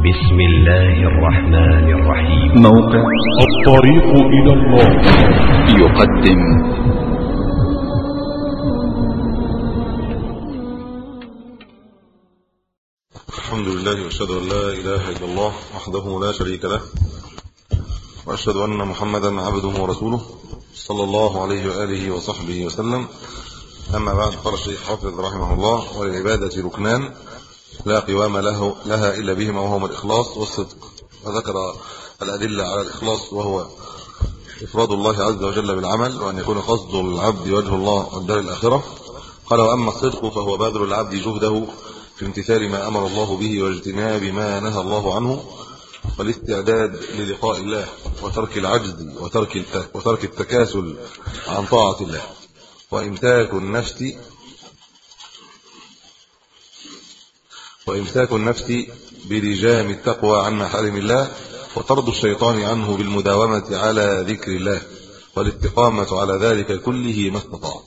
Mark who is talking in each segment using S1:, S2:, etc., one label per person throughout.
S1: بسم الله الرحمن الرحيم.
S2: موقع الطريق إلى الله.
S3: يقدم.
S4: الحمد لله وأشهد أن لا إله إلا الله وحده لا شريك له وأشهد أن محمدا عبده ورسوله صلى الله عليه وآله وصحبه وسلم. أما بعد قال الشيخ حافظ رحمه الله وللعباده ركنان لا قوام له لها إلا بهما وهما الإخلاص والصدق. وذكر الأدلة على الإخلاص وهو إفراد الله عز وجل بالعمل وأن يكون قصد العبد وجه الله والدار الآخرة. قال وأما الصدق فهو بذل العبد جهده في امتثال ما أمر الله به واجتناب ما نهى الله عنه والاستعداد للقاء الله وترك العجز وترك وترك التكاسل عن طاعة الله. وامساك النفس وإمساك النفس بلجام التقوى عن محارم الله وطرد الشيطان عنه بالمداومة على ذكر الله والاستقامه على ذلك كله ما استطاع.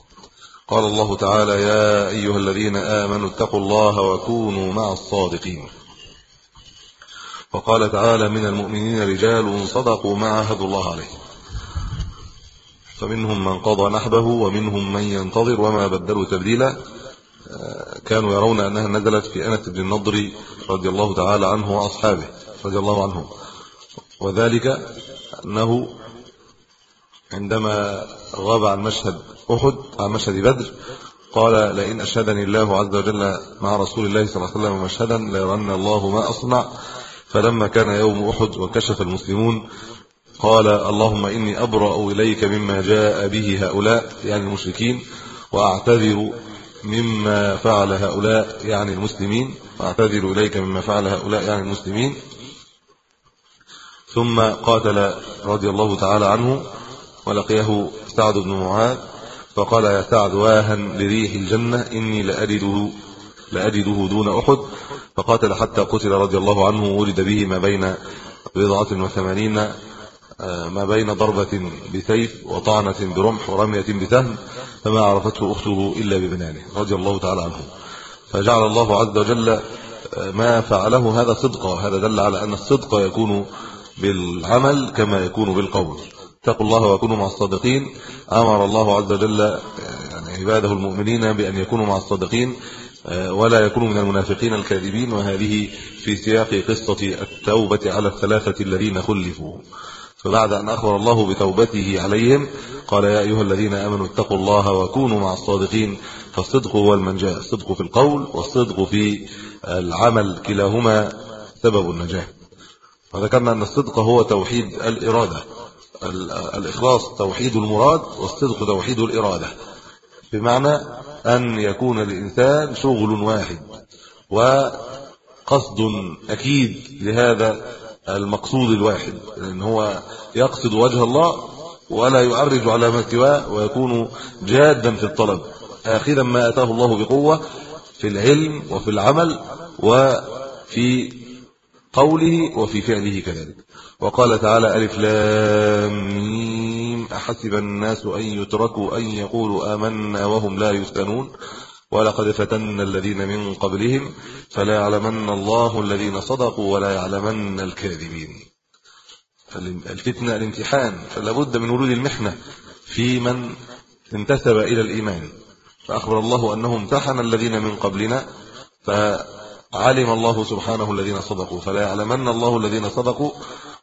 S4: قال الله تعالى يا أيها الذين آمنوا اتقوا الله وكونوا مع الصادقين وقال تعالى من المؤمنين رجال صدقوا ما عاهدوا الله عليه فمنهم من قضى نحبه ومنهم من ينتظر وما بدلوا تبديلا. كانوا يرون أنها نزلت في أنس بن النضر رضي الله تعالى عنه وأصحابه رضي الله عنهم. وذلك أنه عندما غاب عن مشهد أحد عن مشهد بدر قال لئن أشهدني الله عز وجل مع رسول الله صلى الله عليه وسلم مشهدا ليرن الله ما أصنع. فلما كان يوم أحد وكشف المسلمون قال اللهم إني أبرأ إليك مما جاء به هؤلاء يعني المشركين وأعتذر مما فعل هؤلاء يعني المسلمين. واعتذر إليك مما فعل هؤلاء يعني المسلمين. ثم قاتل رضي الله تعالى عنه ولقيه سعد بن معاذ فقال يا سعد واها لريح الجنة إني لأجده لأجده دون أحد. فقاتل حتى قتل رضي الله عنه ولد به ما بين بضعة وثمانين ما بين ضربة بسيف وطعنة برمح ورمية بسهم فما عرفته أخته إلا ببنانه رضي الله تعالى عنه. فجعل الله عز وجل ما فعله هذا صدقا هذا دل على أن الصدق يكون بالعمل كما يكون بالقول. اتقوا الله وكونوا مع الصادقين. أمر الله عز وجل يعني عباده المؤمنين بأن يكونوا مع الصادقين ولا يكونوا من المنافقين الكاذبين وهذه في سياق قصة التوبة على الثلاثة الذين خلفوا. فبعد أن أخبر الله بتوبته عليهم قال يا أيها الذين آمنوا اتقوا الله وكونوا مع الصادقين فالصدق هو المنجاة الصدق في القول والصدق في العمل كلاهما سبب النجاة. وذكرنا أن الصدق هو توحيد الإرادة الإخلاص توحيد المراد والصدق توحيد الإرادة. بمعنى أن يكون الإنسان شغل واحد وقصد أكيد لهذا المقصود الواحد لأن هو يقصد وجه الله ولا يعرج على ما سواه ويكون جادا في الطلب. اخذا ما أتاه الله بقوة في العلم وفي العمل وفي قوله وفي فعله كذلك. وقال تعالى ألف لام ميم أحسب الناس أن يتركوا أن يقولوا آمنا وهم لا يفتنون. ولقد فتنا الذين من قبلهم فلا يعلمن الله الذين صدقوا ولا يعلمن الكاذبين. الفتنه الامتحان فلا بد من ورود المحنة في من انتسب إلى الإيمان. فأخبر الله أنه امتحن الذين من قبلنا فعلم الله سبحانه الذين صدقوا فلا يعلمن الله الذين صدقوا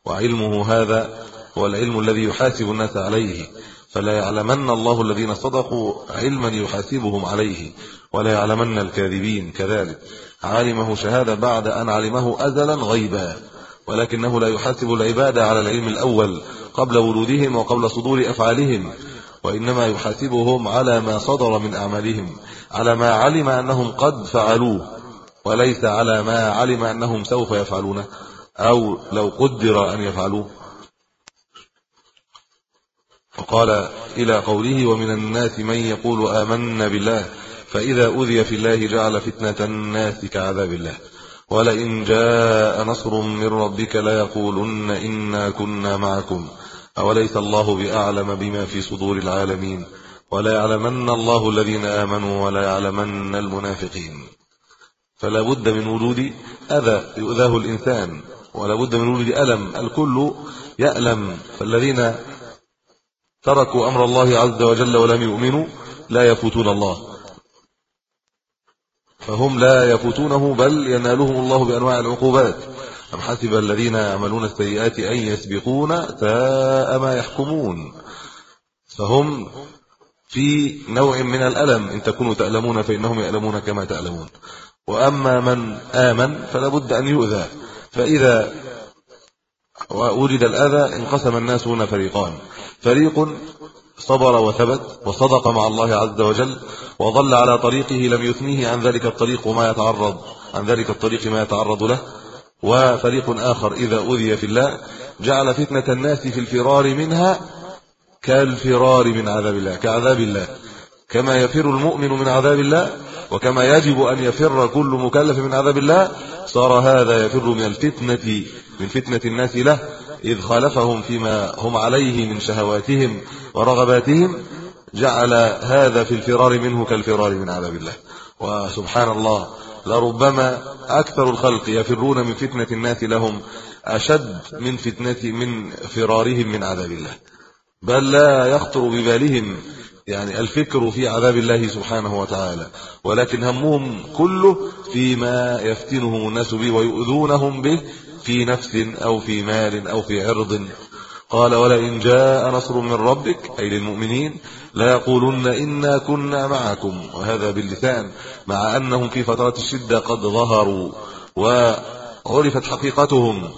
S4: وعلمه هذا هو العلم الذي يحاسب الناس عليه. فلا يعلمن الله الذين صدقوا علما يحاسبهم عليه ولا يعلمن الكاذبين كذلك. علمه شهادة بعد أن علمه أزلا غيبا ولكنه لا يحاسب العباد على العلم الأول قبل ولودهم وقبل صدور أفعالهم وإنما يحاسبهم على ما صدر من أعمالهم على ما علم أنهم قد فعلوه وليس على ما علم أنهم سوف يفعلونه أو لو قدر أن يفعلوه. وقال إلى قوله ومن الناس من يقول آمنا بالله فإذا أذي في الله جعل فتنة الناس كعذاب الله. ولئن جاء نصر من ربك ليقولن إنا كنا معكم. أوليس الله بأعلم بما في صدور العالمين؟ ولا يعلمن الله الذين آمنوا ولا يعلمن المنافقين. فلا بد من وجود أذى يؤذاه الإنسان ولا بد من وجود ألم. الكل يألم. فالذين تركوا أمر الله عز وجل ولم يؤمنوا لا يفوتون الله. فهم لا يفوتونه بل ينالهم الله بأنواع العقوبات. أم حسب الذين يعملون السيئات أن يسبقون ساء ما يحكمون. فهم في نوع من الألم. إن تكونوا تألمون فإنهم يألمون كما تألمون. وأما من آمن فلا بد أن يؤذى. فإذا ووجد الأذى انقسم الناس هنا فريقان. فريق صبر وثبت وصدق مع الله عز وجل وظل على طريقه لم يثنيه عن ذلك الطريق وما يتعرض عن ذلك الطريق ما يتعرض له. وفريق آخر إذا أذي في الله جعل فتنة الناس في الفرار منها كالفرار من عذاب الله كعذاب الله. كما يفر المؤمن من عذاب الله وكما يجب أن يفر كل مكلف من عذاب الله صار هذا يفر من الفتنة من فتنة الناس له. إذ خالفهم فيما هم عليه من شهواتهم ورغباتهم جعل هذا في الفرار منه كالفرار من عذاب الله. وسبحان الله لربما أكثر الخلق يفرون من فتنة الناس لهم أشد من فتنة من فرارهم من عذاب الله. بل لا يخطر ببالهم يعني الفكر في عذاب الله سبحانه وتعالى. ولكن همهم كله فيما يفتنهم الناس به ويؤذونهم به في نفس أو في مال أو في عرض. قال ولئن جاء نصر من ربك أي للمؤمنين لا يقولن إنا كنا معكم. وهذا باللسان مع أنهم في فترات الشدة قد ظهروا وعرفت حقيقتهم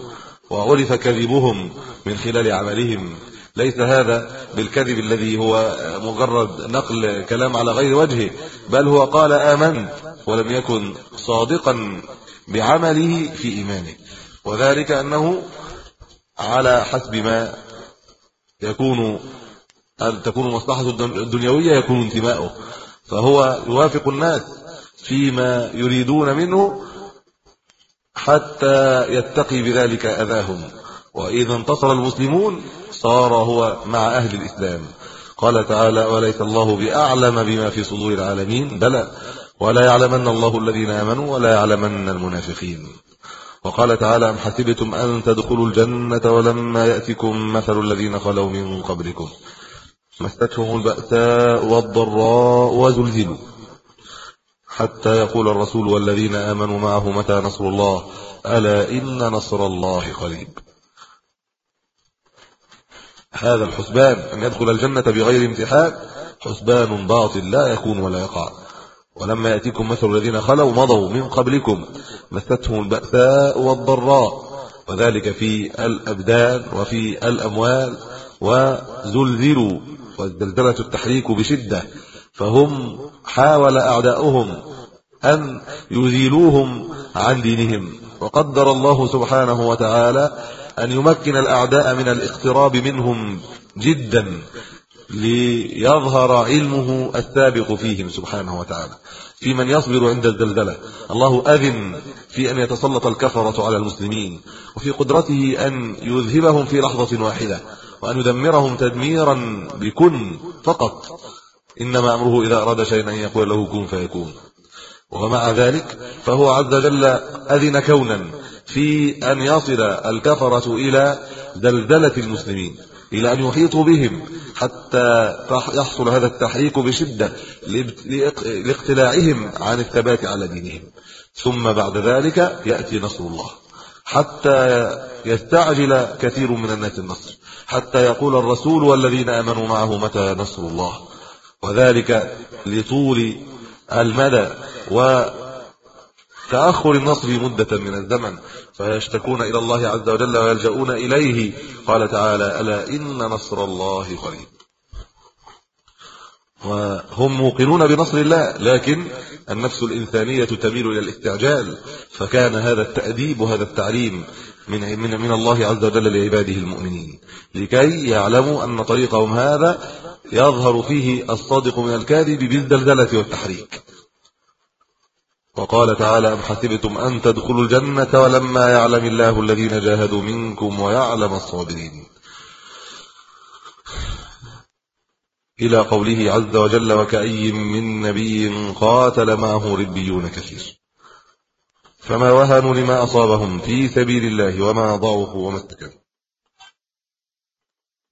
S4: وعرف كذبهم من خلال عملهم. ليس هذا بالكذب الذي هو مجرد نقل كلام على غير وجهه بل هو قال آمنت ولم يكن صادقا بعمله في إيمانه. وذلك أنه على حسب ما يكون أن تكون مصلحة الدنيوية يكون انتماؤه فهو يوافق الناس فيما يريدون منه حتى يتقي بذلك أذاهم. وإذا انتصر المسلمون صار هو مع أهل الإسلام. قال تعالى وليس الله بأعلم بما في صدور العالمين؟ بلى ولا يعلمن الله الذين آمنوا ولا يعلمن المنافقين. وقال تعالى أم حسبتم أن تدخلوا الجنة ولما يأتكم مثل الذين خلوا من قبلكم مستهم البأساء والضراء وزلزلوا حتى يقول الرسول والذين آمنوا معه متى نصر الله ألا إن نصر الله قريب هذا الحسبان أن يدخل الجنة بغير امتحان حسبان باطل لا يكون ولا يقع ولما يأتيكم مثل الذين خلوا مضوا من قبلكم مستهم البأساء والضراء وذلك في الأبدان وفي الأموال وزلزلوا وزلزلة التحريك بشدة فهم حاول أعداؤهم أن يزيلوهم عن دينهم. وقدر الله سبحانه وتعالى أن يمكن الأعداء من الاقتراب منهم جدا. ليظهر علمه السابق فيهم سبحانه وتعالى. في من يصبر عند الزلزلة. الله أذن في أن يتسلط الكفرة على المسلمين وفي قدرته أن يذهبهم في لحظة واحدة وأن يدمرهم تدميرا بكن فقط. إنما أمره إذا أراد شيئا أن يقول له كن فيكون. ومع ذلك فهو عز وجل أذن كونا في أن يصل الكفرة إلى زلزلة المسلمين. إلى أن يحيطوا بهم حتى يحصل هذا التحريك بشدة لاقتلاعهم عن الثبات على دينهم. ثم بعد ذلك يأتي نصر الله. حتى يستعجل كثير من الناس النصر. حتى يقول الرسول والذين آمنوا معه متى نصر الله. وذلك لطول المدى. وتأخر النصر مدة من الزمن. فيشتكون إلى الله عز وجل ويلجؤون إليه. قال تعالى ألا إن نصر الله قريب. وهم موقنون بنصر الله لكن النفس الإنسانية تميل إلى الاستعجال. فكان هذا التأديب وهذا التعليم من من من الله عز وجل لعباده المؤمنين. لكي يعلموا أن طريقهم هذا يظهر فيه الصادق من الكاذب بالزلزلة والتحريك. وقال تعالى أم حسبتم أن تدخلوا الجنة ولما يعلم الله الذين جاهدوا منكم ويعلم الصابرين. إلى قوله عز وجل وكأي من نبي قاتل معه ربيون كثير. فما وهنوا لما أصابهم في سبيل الله وما ضعفوا وما استكانوا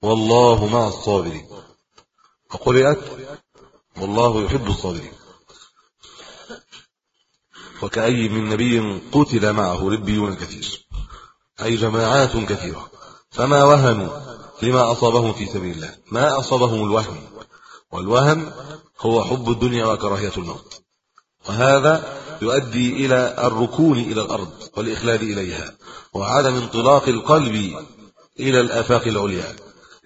S4: والله مع الصابرين. وقرئت والله يحب الصابرين. وكأي من نبي قتل معه ربيون كثير. أي جماعات كثيرة. فما وهنوا لما أصابهم في سبيل الله. ما أصابهم الوهن والوهن هو حب الدنيا وكراهية الموت. وهذا يؤدي إلى الركون إلى الأرض والإخلاد إليها. وعدم انطلاق القلب إلى الآفاق العليا.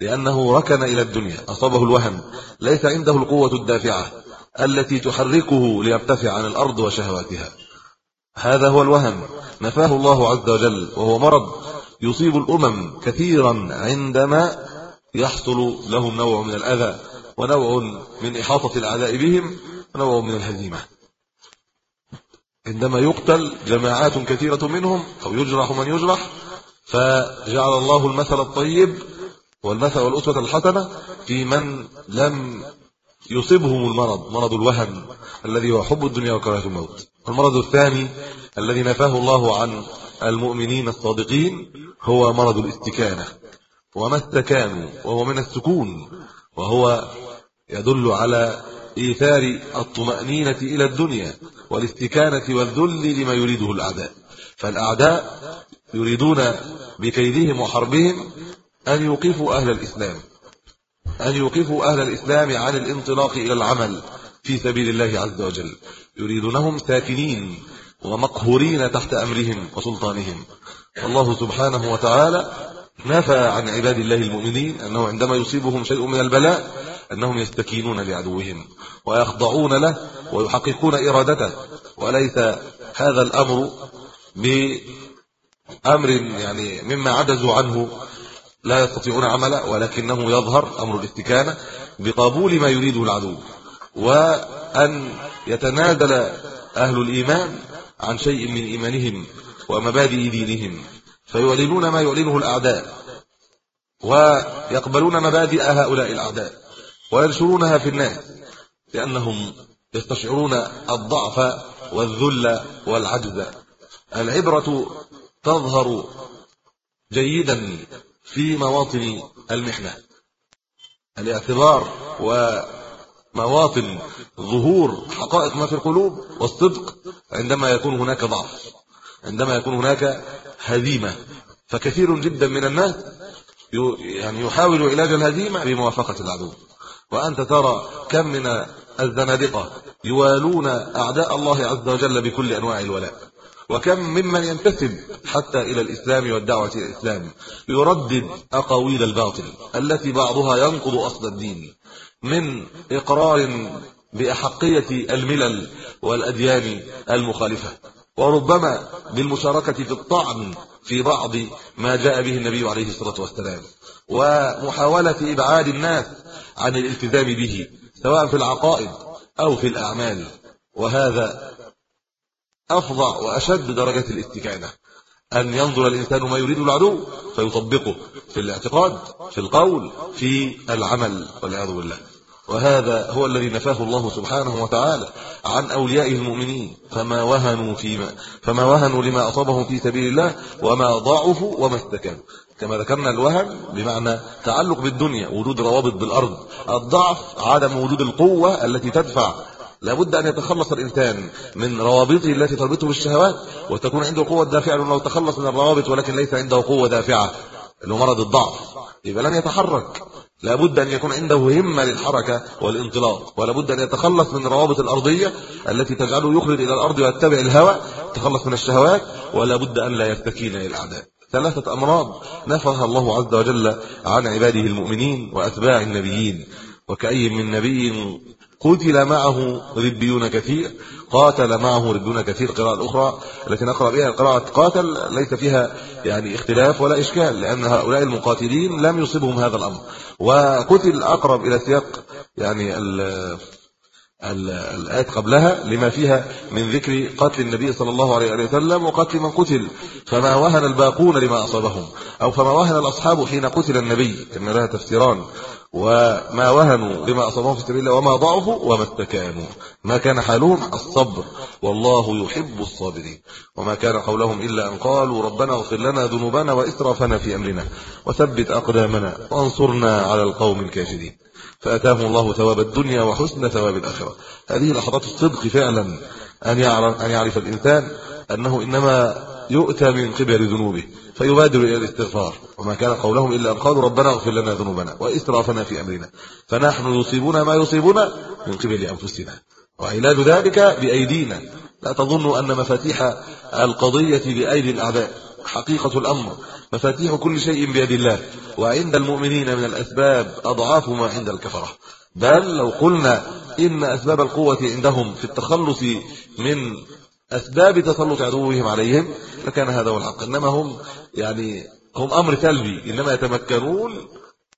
S4: لأنه ركن إلى الدنيا. أصابه الوهن ليس عنده القوة الدافعة التي تحركه ليرتفع عن الأرض وشهواتها. هذا هو الوهن نفاه الله عز وجل وهو مرض يصيب الأمم كثيرا عندما يحصل لهم نوع من الأذى ونوع من إحاطة الأعداء بهم ونوع من الهزيمة. عندما يقتل جماعات كثيرة منهم أو يجرح من يجرح فجعل الله المثل الطيب والمثل والأسوة الحسنة في من لم يصيبهم المرض مرض الوهن الذي هو حب الدنيا وكراهة الموت. المرض الثاني الذي نفاه الله عن المؤمنين الصادقين هو مرض الاستكانة. وما استكانوا وهو من السكون وهو يدل على إيثار الطمأنينة إلى الدنيا والاستكانة والذل لما يريده الأعداء. فالأعداء يريدون بكيدهم وحربهم أن يوقفوا أهل الإسلام أن يوقفوا أهل الإسلام عن الانطلاق إلى العمل في سبيل الله عز وجل. يريدونهم ساكنين ومقهورين تحت أمرهم وسلطانهم. الله سبحانه وتعالى نفى عن عباد الله المؤمنين أنه عندما يصيبهم شيء من البلاء أنهم يستكينون لعدوهم ويخضعون له ويحققون إرادته. وليس هذا الأمر بأمر يعني مما عجزوا عنه لا يستطيعون عملا ولكنه يظهر أمر الاستكانة بقبول ما يريده العدو. وأن يتنادل أهل الإيمان عن شيء من إيمانهم ومبادئ دينهم فيعلنون ما يعلنه الأعداء ويقبلون مبادئ هؤلاء الأعداء وينشرونها في الناس لأنهم يستشعرون الضعف والذل والعجز. العبرة تظهر جيدا في مواطن المحنة. الاعتبار ومواطن ظهور حقائق ما في القلوب والصدق عندما يكون هناك ضعف عندما يكون هناك هزيمة. فكثير جدا من الناس يعني يحاول علاج الهزيمة بموافقة العدو. وأنت ترى كم من الزنادقة يوالون أعداء الله عز وجل بكل أنواع الولاء. وكم ممن ينتسب حتى إلى الإسلام والدعوة إلى الإسلام. يردد أقاويل الباطل التي بعضها ينقض أصل الدين. من إقرار بأحقية الملل والأديان المخالفة. وربما بالمشاركة في الطعن في بعض ما جاء به النبي عليه الصلاة والسلام. ومحاولة إبعاد الناس عن الالتزام به سواء في العقائد أو في الأعمال. وهذا أفظع وأشد درجة الاستكانة. أن ينظر الإنسان ما يريد العدو فيطبقه في الاعتقاد في القول في العمل والعياذ بالله. وهذا هو الذي نفاه الله سبحانه وتعالى عن أوليائه المؤمنين. فما وهنوا فيما فما وهنوا لما أصابهم في سبيل الله وما ضعفوا وما استكانوا. كما ذكرنا الوهن بمعنى تعلق بالدنيا وجود روابط بالأرض. الضعف عدم وجود القوة التي تدفع. لابد أن يتخلص الإنسان من روابطه التي تربطه بالشهوات وتكون عنده قوة دافعة. لو تخلص من الروابط ولكن ليس عنده قوة دافعة. اللي هو مرض الضعف. يبقى لن يتحرك. لابد أن يكون عنده همة للحركة والانطلاق ولابد أن يتخلص من الروابط الأرضية التي تجعله يخرج إلى الأرض ويتبع الهوى يتخلص من الشهوات ولا بد أن لا يستكين للاعداء ثلاثة أمراض نفاها الله عز وجل عن عباده المؤمنين وأتباع النبيين وكأي من نبي قتل معه ربيون كثير قاتل معه ربيون كثير. قراءة أخرى التي نقرأ بها قراءة قاتل ليس فيها يعني اختلاف ولا إشكال لأن هؤلاء المقاتلين لم يصيبهم هذا الأمر. وقتل أقرب إلى سياق يعني الآيات قبلها لما فيها من ذكر قتل النبي صلى الله عليه وسلم وقتل من قتل. فما وهن الباقون لما أصابهم أو فما وهن الأصحاب حين قتل النبي إن لها تفسيران. وما وهنوا لما أصابهم في سبيل الله وما ضعفوا وما استكانوا. ما كان حالهم الصبر والله يحب الصابرين. وما كان قولهم إلا أن قالوا ربنا اغفر لنا ذنوبنا وإسرافنا في أمرنا وثبت أقدامنا وانصرنا على القوم الكافرين. فأتاهم الله ثواب الدنيا وحسن ثواب الآخرة. هذه لحظات الصدق فعلا أن يعرف أن يعرف الإنسان أنه إنما يؤتى من قبل ذنوبه فيبادر إلى الاستغفار. وما كان قولهم إلا أن قالوا ربنا اغفر لنا ذنوبنا وإسرافنا في أمرنا. فنحن يصيبنا ما يصيبنا من قبل أنفسنا. وعلاج ذلك بأيدينا. لا تظنوا أن مفاتيح القضية بأيدي الأعداء. حقيقة الأمر. مفاتيح كل شيء بيد الله. وعند المؤمنين من الأسباب أضعاف ما عند الكفرة. بل لو قلنا إن أسباب القوة عندهم في التخلص من أسباب تسلط عدوهم عليهم لكان هذا هو الحق. إنما هم يعني هم أمر سلبي. إنما يتمكنون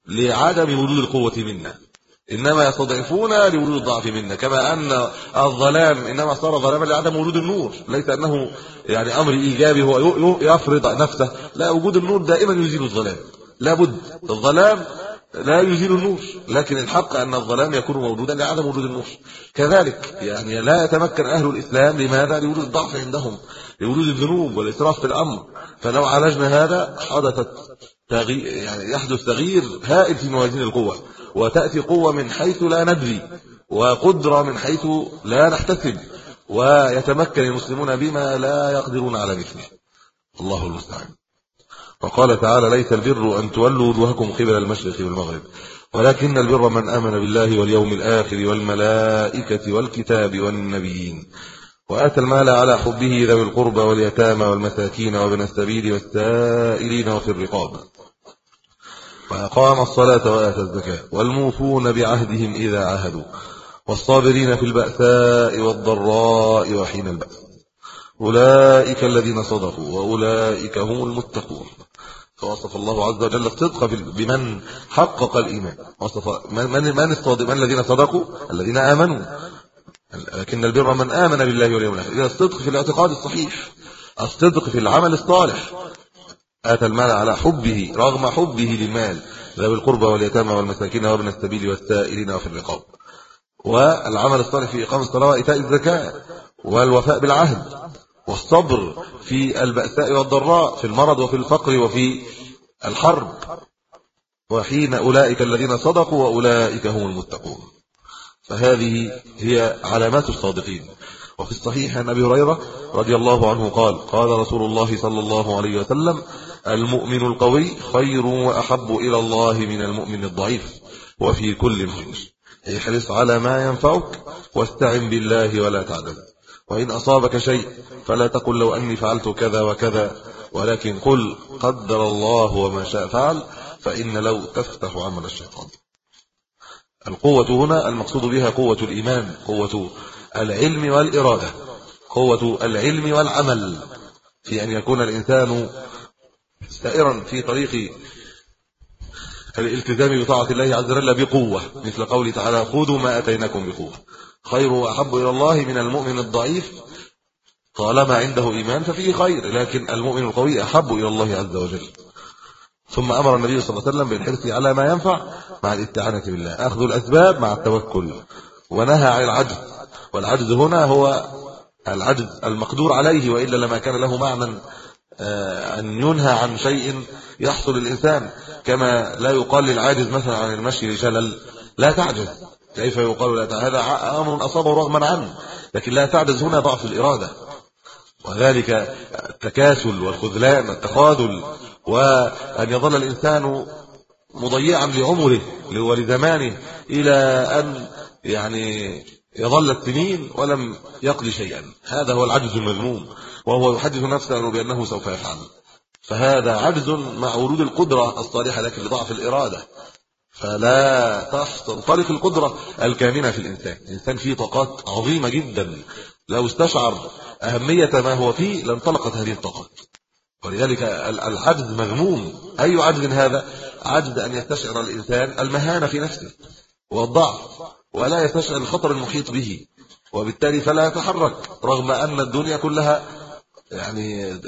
S4: لعدم وجود القوة منا. إنما يستضعفون لوجود الضعف منا. كما أن الظلام إنما صار ظلاما لعدم وجود النور. ليس أنه يعني أمر إيجابي هو يفرض نفسه. لا وجود النور دائما يزيل الظلام. لابد. الظلام لا يزيل النور لكن الحق أن الظلام يكون موجودا لعدم وجود النور. كذلك يعني لا يتمكن أهل الإسلام لماذا؟ لوجود الضعف عندهم لوجود الذنوب والإسراف في الأمر. فلو عالجنا هذا حدثت تغيير يعني يحدث تغيير هائل في موازين القوة. وتأتي قوة من حيث لا ندري وقدرة من حيث لا نحتسب. ويتمكن المسلمون بما لا يقدرون على مثله. الله المستعان. وقال تعالى ليس البر أن تولوا وجوهكم قبل المشرق والمغرب ولكن البر من آمن بالله واليوم الآخر والملائكة والكتاب والنبيين وآتى المال على حبه ذوي القربى واليتامى والمساكين وابن السبيل والسائلين وفي الرقاب. وأقام الصلاة وآتى الزكاة والموفون بعهدهم إذا عاهدوا والصابرين في البأساء والضراء وحين البأس. أولئك الذين صدقوا وأولئك هم المتقون. فوصف الله عز وجل الصدق بمن حقق الإيمان. وصف من من الصادق من الذين صدقوا؟ الذين آمنوا. لكن البر من آمن بالله واليوم الآخر. إذا الصدق في الاعتقاد الصحيح الصدق في العمل الصالح. آتى المال على حبه رغم حبه للمال. ذوي القربى واليتامى والمساكين وابن السبيل والسائلين وفي الرقاب. والعمل الصالح في اقامه الصلاة وإيتاء الزكاة. والوفاء بالعهد. والصبر في البأساء والضراء في المرض وفي الفقر وفي الحرب. وحين أولئك الذين صدقوا وأولئك هم المتقون. فهذه هي علامات الصادقين. وفي الصحيح عن أبي هريرة رضي الله عنه قال قال رسول الله صلى الله عليه وسلم المؤمن القوي خير وأحب إلى الله من المؤمن الضعيف وفي كل خير احرص على ما ينفعك واستعن بالله ولا تعجز وإن أصابك شيء فلا تقل لو أني فعلت كذا وكذا ولكن قل قدر الله وما شاء فعل فإن لو تفتح عمل الشيطان. القوة هنا المقصود بها قوة الإيمان قوة العلم والإرادة قوة العلم والعمل. في أن يكون الإنسان سائرا في طريق الالتزام بطاعة الله عز وجل بقوة مثل قوله تعالى خذوا ما أتيناكم بقوة. خير وأحب إلى الله من المؤمن الضعيف. طالما عنده إيمان ففيه خير لكن المؤمن القوي أحب إلى الله عز وجل. ثم أمر النبي صلى الله عليه وسلم بالحرص على ما ينفع مع الاستعانه بالله. أخذ الأسباب مع التوكل ونهى عن العجز. والعجز هنا هو العجز المقدور عليه وإلا لما كان له معنى آه، أن ينهى عن شيء يحصل الانسان كما لا يقال للعاجز مثلا عن المشي لشلل لا تعجز. كيف يقال لا هذا أمر أصابه رغما عنه لكن لا تعجز هنا ضعف الإرادة. وذلك التكاسل والخذلان التخاذل وأن يظل الإنسان مضيعا لعمره ولزمانه إلى أن يعني يظل السنين ولم يقضي شيئا. هذا هو العجز المذموم وهو يحدث نفسه بأنه سوف يفعل. فهذا عجز مع ورود القدرة الصالحة لكن لضعف الإرادة. فلا طريق القدرة الكامنة في الإنسان الإنسان فيه طاقات عظيمة جدا. لو استشعر أهمية ما هو فيه لانطلقت هذه الطاقات. ولذلك العجز مذموم أي عجز هذا؟ عجز أن يستشعر الإنسان المهانة في نفسه والضعف ولا يستشعر الخطر المحيط به. وبالتالي فلا يتحرك رغم أن الدنيا كلها يعني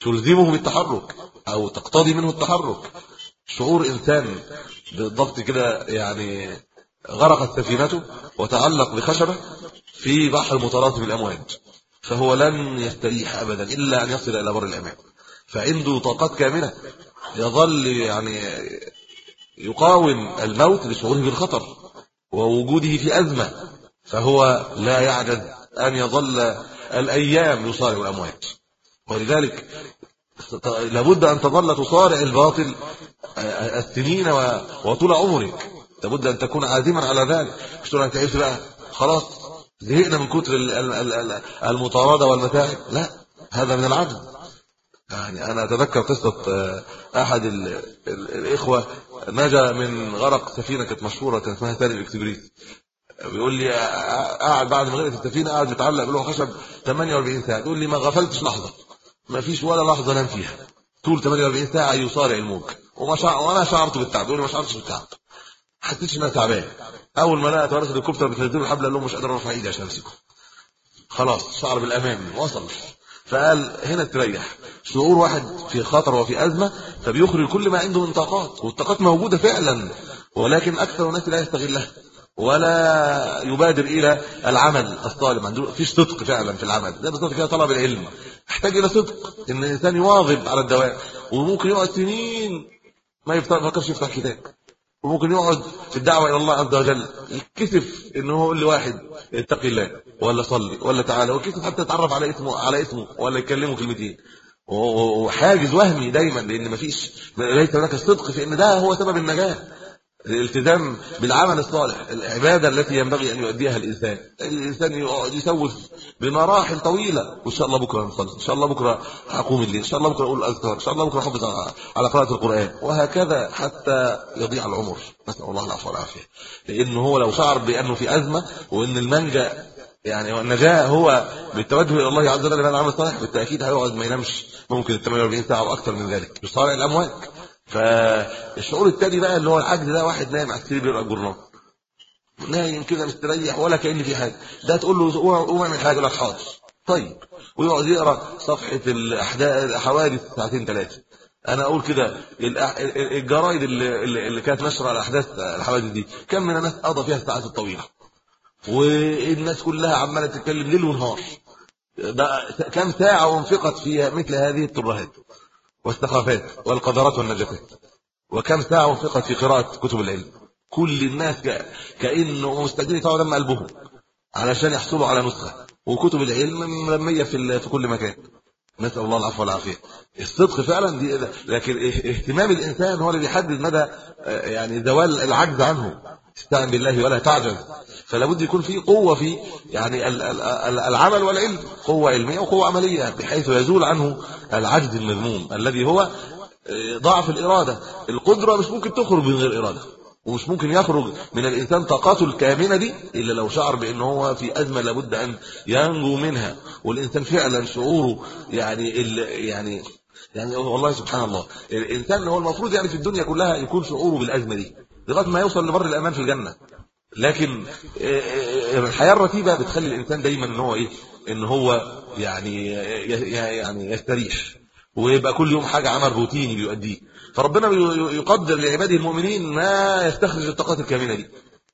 S4: تلزمه بالتحرك أو تقتضي منه التحرك. شعور إنسان بالضبط كده يعني غرقت سفينته وتعلق بخشبة في بحر متراصف الأمواج. فهو لن يستريح ابدا إلا أن يصل إلى بر الامان فعنده طاقات كامله يظل يعني يقاوم الموت لشعوره بالخطر ووجوده في أزمة. فهو لا يعجز أن يظل الأيام يصارع الأمواج. ولذلك لابد أن تظل تصارع الباطل السنين وطول عمرك. لابد أن تكون عازما على ذلك. مش تقول انت عايز بقى خلاص زهقنا من كتر المطاردة والمتاعب. لا هذا من العجز يعني أنا أتذكر قصة آه، أحد الإخوة نجا من غرق سفينة كانت مشهورة كانت اسمها تاني الإكسبريس. بيقول لي قاعد بعد ما غرقت السفينة قاعد متعلق بلوح خشب 48 ساعة. يقول لي ما غفلتش لحظة. ما فيش ولا لحظة نام فيها. طول 48 ساعة يصارع الموج. وما. وأنا شعرت بالتعب. يقول لي ما شعرتش بالتعب. حسيتش ان أنا تعبان أول ما لقيت ورثه الهليكوبتر بتنزلوا الحبل قال لهم مش قادر ارفع إيدي عشان أمسكه. خلاص شعر بالأمان. وصل فقال هنا تريح. شعور واحد في خطر وفي أزمة. فبيخرج كل ما عنده من طاقات. والطاقات موجودة فعلا. ولكن أكثر الناس لا يستغلها. ولا يبادر إلى العمل الصالح. ما عنده فيش صدق فعلا في العمل. ده بالظبط كده طلب العلم. يحتاج إلى صدق إن الإنسان يواظب على الدوام وممكن يقعد سنين ما يفكرش يفتح كتاب. وممكن يقعد في الدعوة إلى الله عز وجل يتكسف إن هو يقول لواحد اتقي الله ولا صلي ولا تعالى وكسف حتى يتعرف على اسمه على اسمه ولا يكلمه كلمتين وحاجز وهمي دايما لأن مفيش ليس هناك الصدق في إن ده هو سبب النجاه الالتزام بالعمل الصالح العبادة التي ينبغي أن يؤديها الإنسان. الإنسان يسوف بمراحل طويلة. وان شاء الله بكرة نصلي إن شاء الله بكرة هقوم الليل إن شاء الله بكرة أقول الأذكار إن شاء الله بكرة أحافظ على قراءة القرآن. وهكذا حتى يضيع العمر. نسأل الله العفو والعافية. لأنه هو لو شعر بأنه في أزمة وإن المنجأ يعني النجاة هو بالتوجه إلى الله عز وجل بهذا العمل الصالح بالتأكيد هيقعد ما ينامش ممكن 48 ساعة وأكثر من ذلك. يصارع الاموات فالشعور الثاني بقى اللي هو العجز ده واحد نايم على السرير بيقرأ الجورنال. نايم كده مستريح ولا كان في حاجة. ده تقول له قوم اعمل حاجة لك حاضر. طيب ويقعد يقرأ صفحة الأحداث الحوادث ساعتين ثلاثة أنا أقول كده الجرايد اللي, اللي كانت نشرة الأحداث الحوادث دي كم من الناس قضى فيها الساعات الطويلة؟ والناس كلها عمالة تتكلم ليل ونهار. ده كم ساعة أنفقت في مثل هذه الترهات؟ والثقافات والقدرات والنجفات وكم ساعة انفقت في قراءة كتب العلم. كل الناس كإنه مستعدين يدفعوا دم قلبهم علشان يحصلوا على نسخة. وكتب العلم مرمية في كل مكان. نسأل الله العفو والعافية. الصدق فعلا دي لكن اهتمام الإنسان هو اللي بيحدد مدى آه، يعني زوال العجز عنه. استعن بالله ولا تعجز فلا بد يكون في قوة في يعني العمل والعلم. قوة علمية وقوة عملية بحيث يزول عنه العجز المذموم الذي هو آه، ضعف الإرادة. القدرة مش ممكن تخرج من غير إرادة ومش ممكن يخرج من الإنسان طاقاته الكامنة دي إلا لو شعر بأن هو في أزمة لابد أن ينجو منها. والإنسان فعلا شعوره يعني يعني يعني والله سبحان الله الإنسان هو المفروض يعني في الدنيا كلها يكون شعوره بالأزمة دي. لغاية ما يوصل لبر الأمان في الجنة. لكن آه، آه، الحياة الرتيبة بتخلي الإنسان دايما إن هو إيه؟ إن هو يعني يعني يستريح. ويبقى كل يوم حاجة عمل روتيني بيؤديه. فربنا يقدر لعباده المؤمنين ما يستخرج الطاقات الكامنة دي.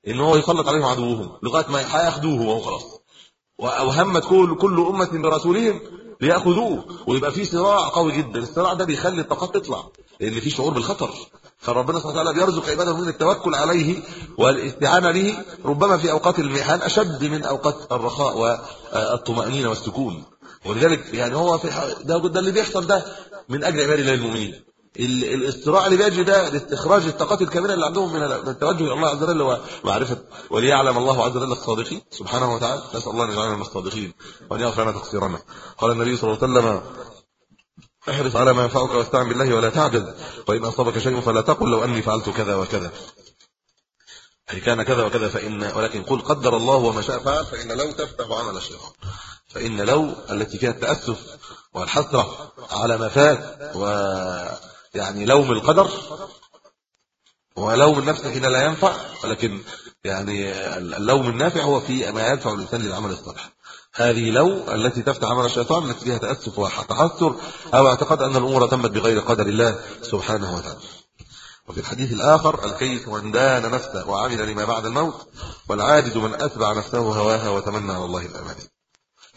S4: إن هو يسلط عليهم عدوهم لغاية ما هياخدوه وهو خلاص. واهمت كل كل أمة برسولهم ليأخذوه. ويبقى في صراع قوي جدا. الصراع ده بيخلي الطاقات تطلع. لأن في شعور بالخطر. فربنا سبحانه وتعالى بيرزق عباده من التوكل عليه والاستعانة به ربما في أوقات المحن أشد من أوقات الرخاء والطمأنينة والسكون. ولذلك يعني هو في ده ده اللي بيحصل ده من أجل عباد الله المؤمنين. الاستراع اللي بيجي ده لاستخراج الطاقات الكامله اللي عندهم من التوجه إلى الله عز وجل ومعرفة وليعلم الله عز وجل الصادقين. سبحانه وتعالى نسأل الله أن يجعلنا من الصادقين وأن يغفر لنا تقصيرنا. قال النبي صلى الله عليه وسلم احرص على ما ينفعك واستعن بالله ولا تعجز وإن أصابك شيء فلا تقل لو أني فعلت كذا وكذا. أي كان كذا وكذا فإن ولكن قل قدر الله وما شاء فعل فإن لو تفتح عمل الشيطان. فإن لو التي فيها التأسف والحسرة على ما فات ويعني لوم القدر ولوم النفس حين لا ينفع ولكن يعني اللوم النافع هو في ما ينفع الإنسان للعمل الصالح. هذه لو التي تفتح عمل الشيطان التي فيها تأسف وتحسر أو اعتقاد أن الأمور تمت بغير قدر الله سبحانه وتعالى. وفي الحديث الآخر الكيس من دان نفسه وعمل لما بعد الموت والعاجز من أتبع نفسه هواها وتمنى على الله الأماني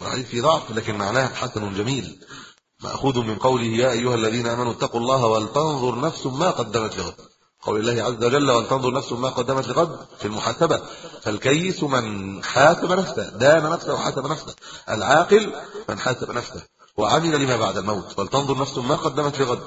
S4: والحديث فيه ضعف لكن معناه حسن جميل. مأخوذ من قوله يا أيها الذين آمنوا اتقوا الله ولتنظر نفس ما قدمت لغد. قول الله عز وجل ولتنظر نفس ما قدمت لغد في المحاسبة فالكيس من حاسب نفسه دان نفسه وحاسب نفسه العاقل من حاسب نفسه وعمل لما بعد الموت ولتنظر نفس ما قدمت لغد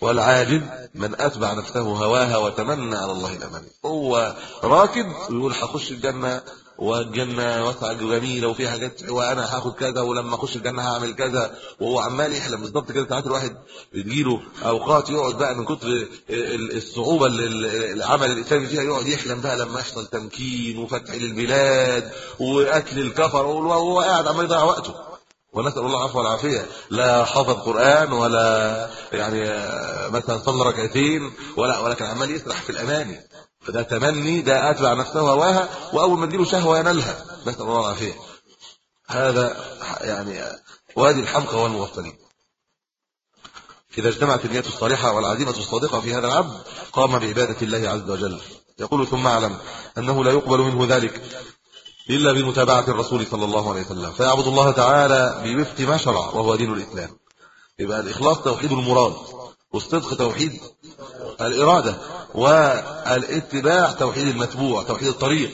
S4: والعاجز من اتبع نفسه هواها وتمنى على الله الاماني هو راكب ويقول هخش الجنة والجنه واسعة جميلة وفيها حاجات وأنا هاخد كذا ولما أخش الجنة هعمل كذا. وهو عمال يحلم بالظبط كده. ساعات الواحد بتجيله أوقات يقعد بقى من كتر الصعوبة اللي العمل الإسلامي فيها يقعد يحلم بقى لما يحصل تمكين وفتح للبلاد وأكل الكفر وهو قاعد عمال يضيع وقته. ونسأل الله العفو والعافية. لا حفظ قرآن ولا يعني مثلا صلى ركعتين ولا ولكن عمال يسرح في الأماني. فده تمني ده أتبع نفسه هواها وأول ما تجيله شهوة ينالها. نسال الله العافيه هذا يعني وادي الحمقى والمغفلين إذا اجتمعت النية الصالحة والعزيمة الصادقة في هذا العبد قام بعبادة الله عز وجل. يقول ثم أعلم أنه لا يقبل منه ذلك إلا بمتابعة الرسول صلى الله عليه وسلم. فيعبد الله تعالى بوفق ما شرع وهو دين الإسلام. يبقى الإخلاص توحيد المراد والصدق توحيد الإرادة والاتباع توحيد المتبوع توحيد الطريق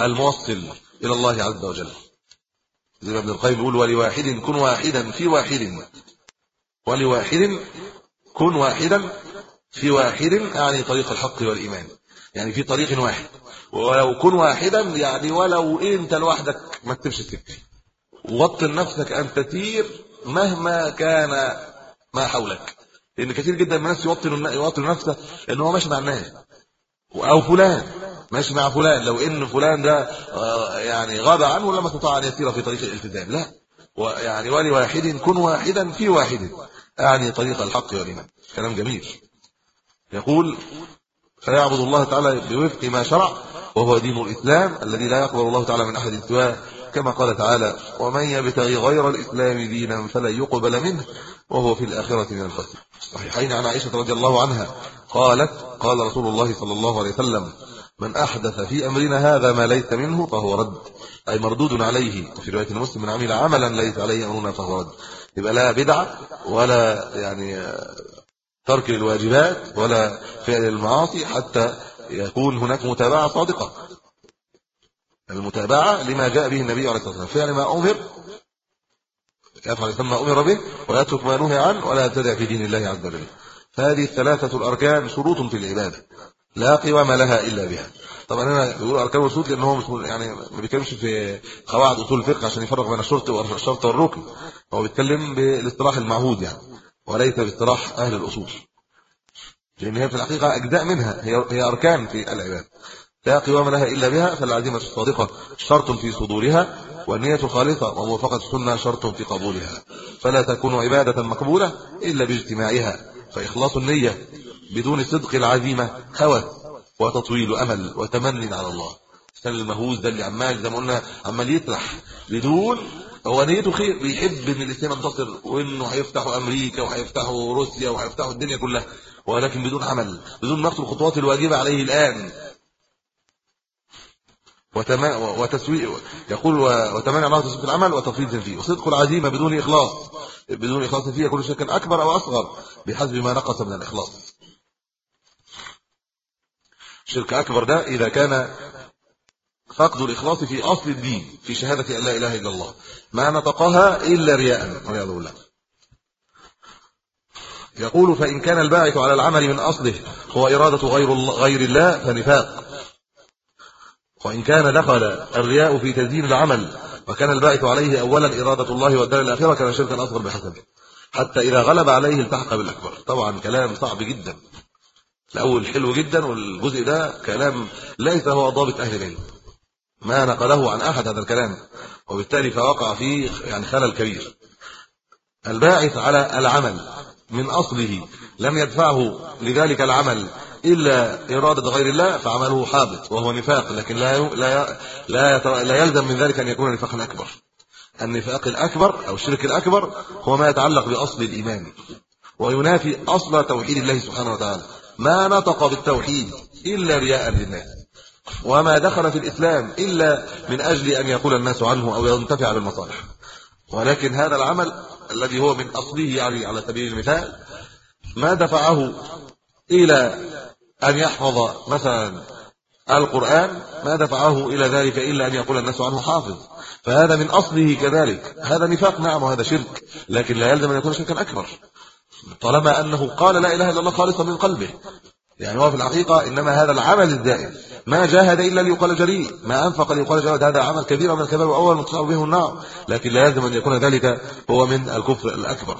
S4: الموصل إلى الله عز وجل. زي ما ابن القيم يقول ولواحد كن واحدا في واحد. ولواحد كن واحدا في واحد يعني طريق الحق والإيمان. يعني في طريق واحد. ولو كن واحدا يعني ولو انت لوحدك ما تمشي السكه وطن نفسك أن تسير مهما كان ما حولك. لأن كثير جدا من الناس يوطن يوطن نفسه ان هو ماشي مع الناس. أو فلان ماشي مع فلان. لو إن فلان ده آه، يعني غاب عنه لما استطاع أن يسير في طريق الالتزام. لا. يعني ولواحد كن واحدا في واحد. يعني طريق الحق والايمان كلام جميل. يقول فيعبد الله تعالى بوفق ما شرع وهو دين الإسلام الذي لا يقبل الله تعالى من أحد سواه كما قال تعالى ومن يبتغي غير الإسلام دينا فلن يقبل منه وهو في الآخرة من الخاسرين صحيحين عن عائشة رضي الله عنها قالت قال رسول الله صلى الله عليه وسلم من أحدث في أمرنا هذا ما ليس منه فهو رد أي مردود عليه في رواية المسلم من عمل عملا ليس عليه أمرنا فهو رد. يبقى لا بدعة ولا يعني ترك الواجبات ولا فعل المعاصي حتى يكون هناك متابعة صادقة. المتابعة لما جاء به النبي عليه الصلاة والسلام. فعل ما أمر يفعل ما أمر به؟ ويترك ما نهي عنه ولا يبتدع في دين الله عز وجل. هذه الثلاثة الأركان شروط في العبادة. لا قوام لها إلا بها. طبعا هنا بيقول أركان الشروط لأن هو يعني ما بيتكلمش في قواعد أصول الفقه عشان يفرق بين الشرط والشرط والركن. هو بيتكلم بالاصطلاح المعهود يعني وليس باصطلاح أهل الأصول. لأن هي في الحقيقة أجزاء منها هي هي أركان في العبادة. لا قوام لها إلا بها فالعزيمة الصادقة شرط في صدورها والنية الخالصه وموافقه السنة شرط في قبولها. فلا تكون عبادة مقبولة إلا باجتماعها. فإخلاص النية بدون صدق العزيمة هوى وتطويل أمل وتمن على الله. كان المهووس ده اللي عمال زي ما قلنا عمال يطرح بدون هو نيته خير بيحب إن الاسلام ينتصر وإنه هيفتحوا أمريكا وهيفتحوا روسيا وهيفتحوا الدنيا كلها. ولكن بدون عمل بدون نقص الخطوات الواجبة عليه الآن. وتسويق يقول وتمنع الله تسويق العمل وتفريط فيه. وصدق العزيمة بدون إخلاص. بدون إخلاص فيه يكون شرك أكبر أو أصغر بحسب ما نقص من الإخلاص. شرك أكبر ده إذا كان فقد الإخلاص في أصل الدين في شهادة أن لا إله إلا الله. ما نطقها إلا رياء والعياذ بالله. يقول فإن كان الباعث على العمل من أصله هو إرادة غير غير الله فنفاق. وإن كان دخل الرياء في تزيين العمل وكان الباعث عليه أولا إرادة الله والدار الآخرة كان شركا أصغر بحسبه حتى إذا غلب عليه التحق بالأكبر. طبعا كلام صعب جدا. الأول حلو جدا والجزء ده كلام ليس هو ضابط أهل العلم. ما نقله عن أحد هذا الكلام. وبالتالي فوقع فيه يعني خلل كبير. الباعث على العمل من أصله لم يدفعه لذلك العمل. إلا إرادة غير الله فعمله حابط وهو نفاق لكن لا لا لا, لا يلزم من ذلك أن يكون نفاقا أكبر. النفاق الأكبر أو الشرك الأكبر هو ما يتعلق بأصل الإيمان وينافي أصل توحيد الله سبحانه وتعالى. ما نطق بالتوحيد إلا رياء للناس وما دخل في الإسلام إلا من أجل أن يقول الناس عنه أو ينتفع بالمصالح. ولكن هذا العمل الذي هو من أصله يعني على سبيل المثال ما دفعه إلى أن يحفظ مثلا القرآن ما دفعه إلى ذلك إلا أن يقول الناس عنه حافظ. فهذا من أصله كذلك. هذا نفاق نعم وهذا شرك لكن لا يلزم أن يكون شركا أكبر. طالما أنه قال لا إله إلا الله خالصا من قلبه. يعني هو في الحقيقة إنما هذا العمل الدائم. ما جاهد إلا ليقال جريء ما أنفق ليقال جريء هذا عمل كبير من الكبائر وأول متصاب به النار. لكن لا يلزم أن يكون ذلك هو من الكفر الأكبر.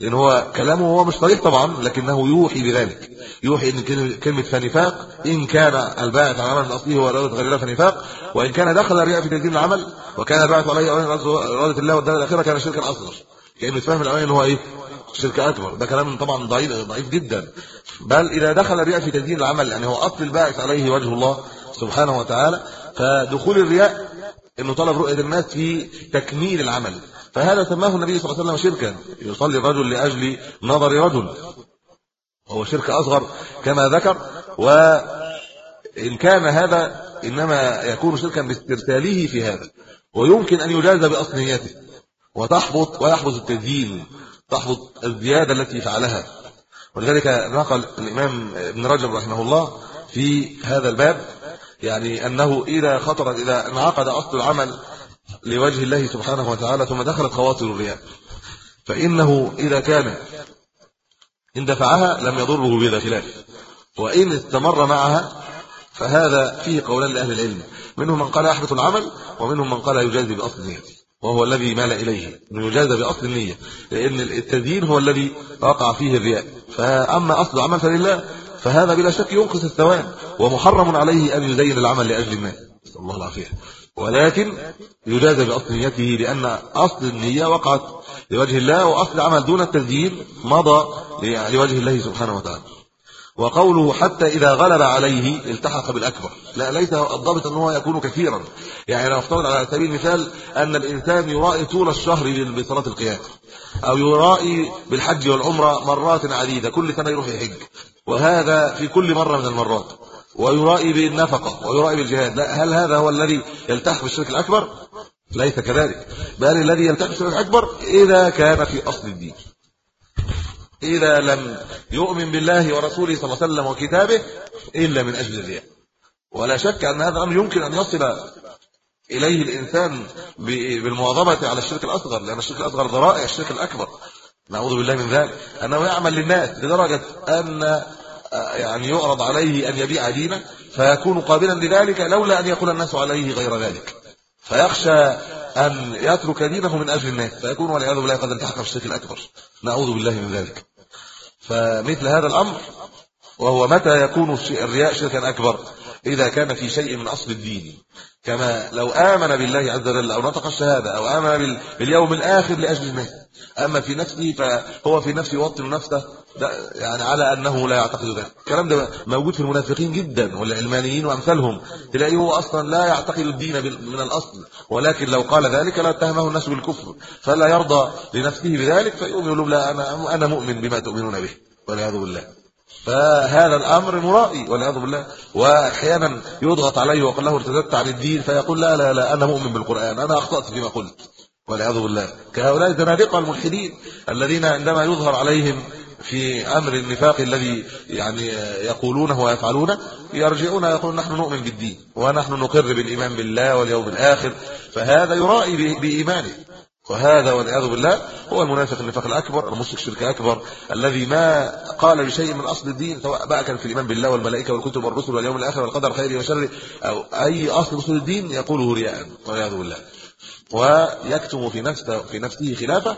S4: لأن هو كلامه هو مش صريح طبعا لكنه يوحي بذلك. يوحي إن كلمه فنفاق إن كان الباعث على العمل الأصلي هو اراده غير فنفاق وإن كان دخل الرياء في تنزيل العمل وكان الباعث عليه اراده الله والدار الاخره كان شركا أصغر. كان فهم الاولاني إن هو إيه؟ شرك أكبر. ده كلام طبعا ضعيف ضعيف جدا. بل إذا دخل الرياء في تنزيل العمل يعني هو أصل الباعث عليه وجه الله سبحانه وتعالى فدخول الرياء إنه طلب رؤية الناس في تكميل العمل. فهذا سماه النبي صلى الله عليه وسلم شركا يصلي الرجل لأجل نظر رجل. وهو شرك أصغر كما ذكر وإن كان هذا إنما يكون شركا باسترساله في هذا. ويمكن أن يجاز باصل نيته وتحبط ويحبط التزيين تحبط الزيادة التي فعلها. ولذلك نقل الإمام ابن رجب رحمه الله في هذا الباب يعني أنه إذا خطرت إذا انعقد أصل العمل لوجه الله سبحانه وتعالى ثم دخلت خواطر الرياء. فإنه إذا كان إن دفعها لم يضره بلا خلاف. وإن استمر معها فهذا فيه قولان لأهل العلم. منهم من قال يحبط العمل ومنهم من قال يجازي بأصل نيته وهو الذي مال إليه. إنه يجازى بأصل النية. لأن التزيين هو الذي وقع فيه الرياء. فأما أصل العمل فلله فهذا بلا شك ينقص الثواب ومحرم عليه أن يزين العمل لأجل الناس نسأل الله العافية. ولكن يجازى باصل نيته لأن أصل النية وقعت لوجه الله وأصل العمل دون التزيين مضى لوجه الله سبحانه وتعالى. وقوله حتى إذا غلب عليه التحق بالأكبر. لا ليس الضابط أنه يكون كثيرا. يعني لو افترض على سبيل المثال أن الإنسان يرائي طول الشهر بصلاة القيام أو يرائي بالحج والعمرة مرات عديدة كل سنة يروح يحج وهذا في كل مرة من المرات. ويرائي بالنفقة ويرائي بالجهاد. لا هل هذا هو الذي يلتحق بالشرك الأكبر؟ ليس كذلك. بل الذي يلتحق بالشرك الأكبر إذا كان في أصل الدين. إذا لم يؤمن بالله ورسوله صلى الله عليه وسلم وكتابه إلا من أجل الرياء. ولا شك أن هذا الأمر يمكن أن يصل إليه الإنسان بالمواظبة على الشرك الأصغر لأن الشرك الأصغر ذرائع الشرك الأكبر. نعوذ بالله من ذلك. أنه يعمل للناس لدرجة أن يعني يعرض عليه أن يبيع دينه فيكون قابلا لذلك لولا أن يقول الناس عليه غير ذلك. فيخشى أن يترك دينه من أجل الناس. فيكون والعياذ بالله قد التحق بالشرك الأكبر. نعوذ بالله من ذلك. فمثل هذا الأمر وهو متى يكون الرياء شركا أكبر؟ إذا كان في شيء من أصل الدين. كما لو آمن بالله عز وجل أو نطق الشهادة أو آمن باليوم الآخر لأجل الناس. أما في نفسه فهو في نفسه يوطن نفسه. يعني على أنه لا يعتقد ذلك. الكلام ده موجود في المنافقين جدا والعلمانيين وأمثالهم. تلاقيه هو أصلا لا يعتقد الدين من الأصل. ولكن لو قال ذلك لا اتهمه الناس بالكفر. فلا يرضى لنفسه بذلك فيقوم يقول لهم لا أنا, أنا مؤمن بما تؤمنون به والعياذ بالله. فهذا الأمر مرائي والعياذ بالله. واحيانا يضغط عليه ويقول له ارتدت عن الدين فيقول لا لا لا أنا مؤمن بالقرآن أنا أخطأت فيما قلت. والعياذ بالله. كهؤلاء الزنادقة الملحدين الذين عندما يظهر عليهم في أمر النفاق الذي يعني يقولونه ويفعلونه يرجعون يقولون نحن نؤمن بالدين ونحن نقر بالإيمان بالله واليوم الآخر فهذا يرائي بإيمانه. وهذا والعياذ بالله هو المنافق النفاق الأكبر المشرك الشرك الأكبر الذي ما قال بشيء من أصل الدين سواء بقى كان في الإيمان بالله والملائكة والكتب والرسل واليوم الآخر والقدر خيره وشره أو أي أصل أصول الدين يقوله رياء والعياذ بالله. ويكتم في نفسه في نفسه خلافة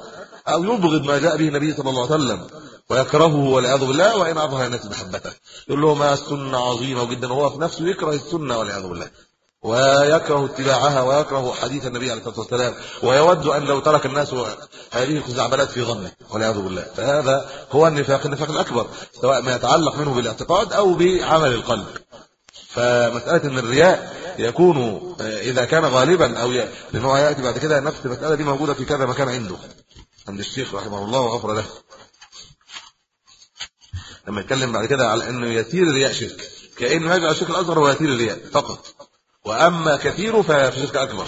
S4: أو يبغض ما جاء به النبي صلى الله عليه وسلم. ويكرهه والعياذ بالله وإن أظهر الناس محبته. يقول له ما السنة عظيمة جدا وهو في نفسه يكره السنة والعياذ بالله. ويكره اتباعها ويكره حديث النبي عليه الصلاة والسلام ويود أن لو ترك الناس هذه الخزعبلات في ظنه والعياذ بالله. فهذا هو النفاق النفاق الأكبر سواء ما يتعلق منه بالاعتقاد أو بعمل القلب. فمسألة إن الرياء يكون إذا كان غالبا أو. لأنه هيأتي بعد كده نفس المسألة دي موجودة في كذا مكان عنده. عند الشيخ رحمه الله وغفر له. لما يتكلم بعد كده على إنه يسير الرياء شرك. كأنه هذا الشرك الأصغر هو يسير الرياء فقط. وأما كثيره ففي شرك اكبر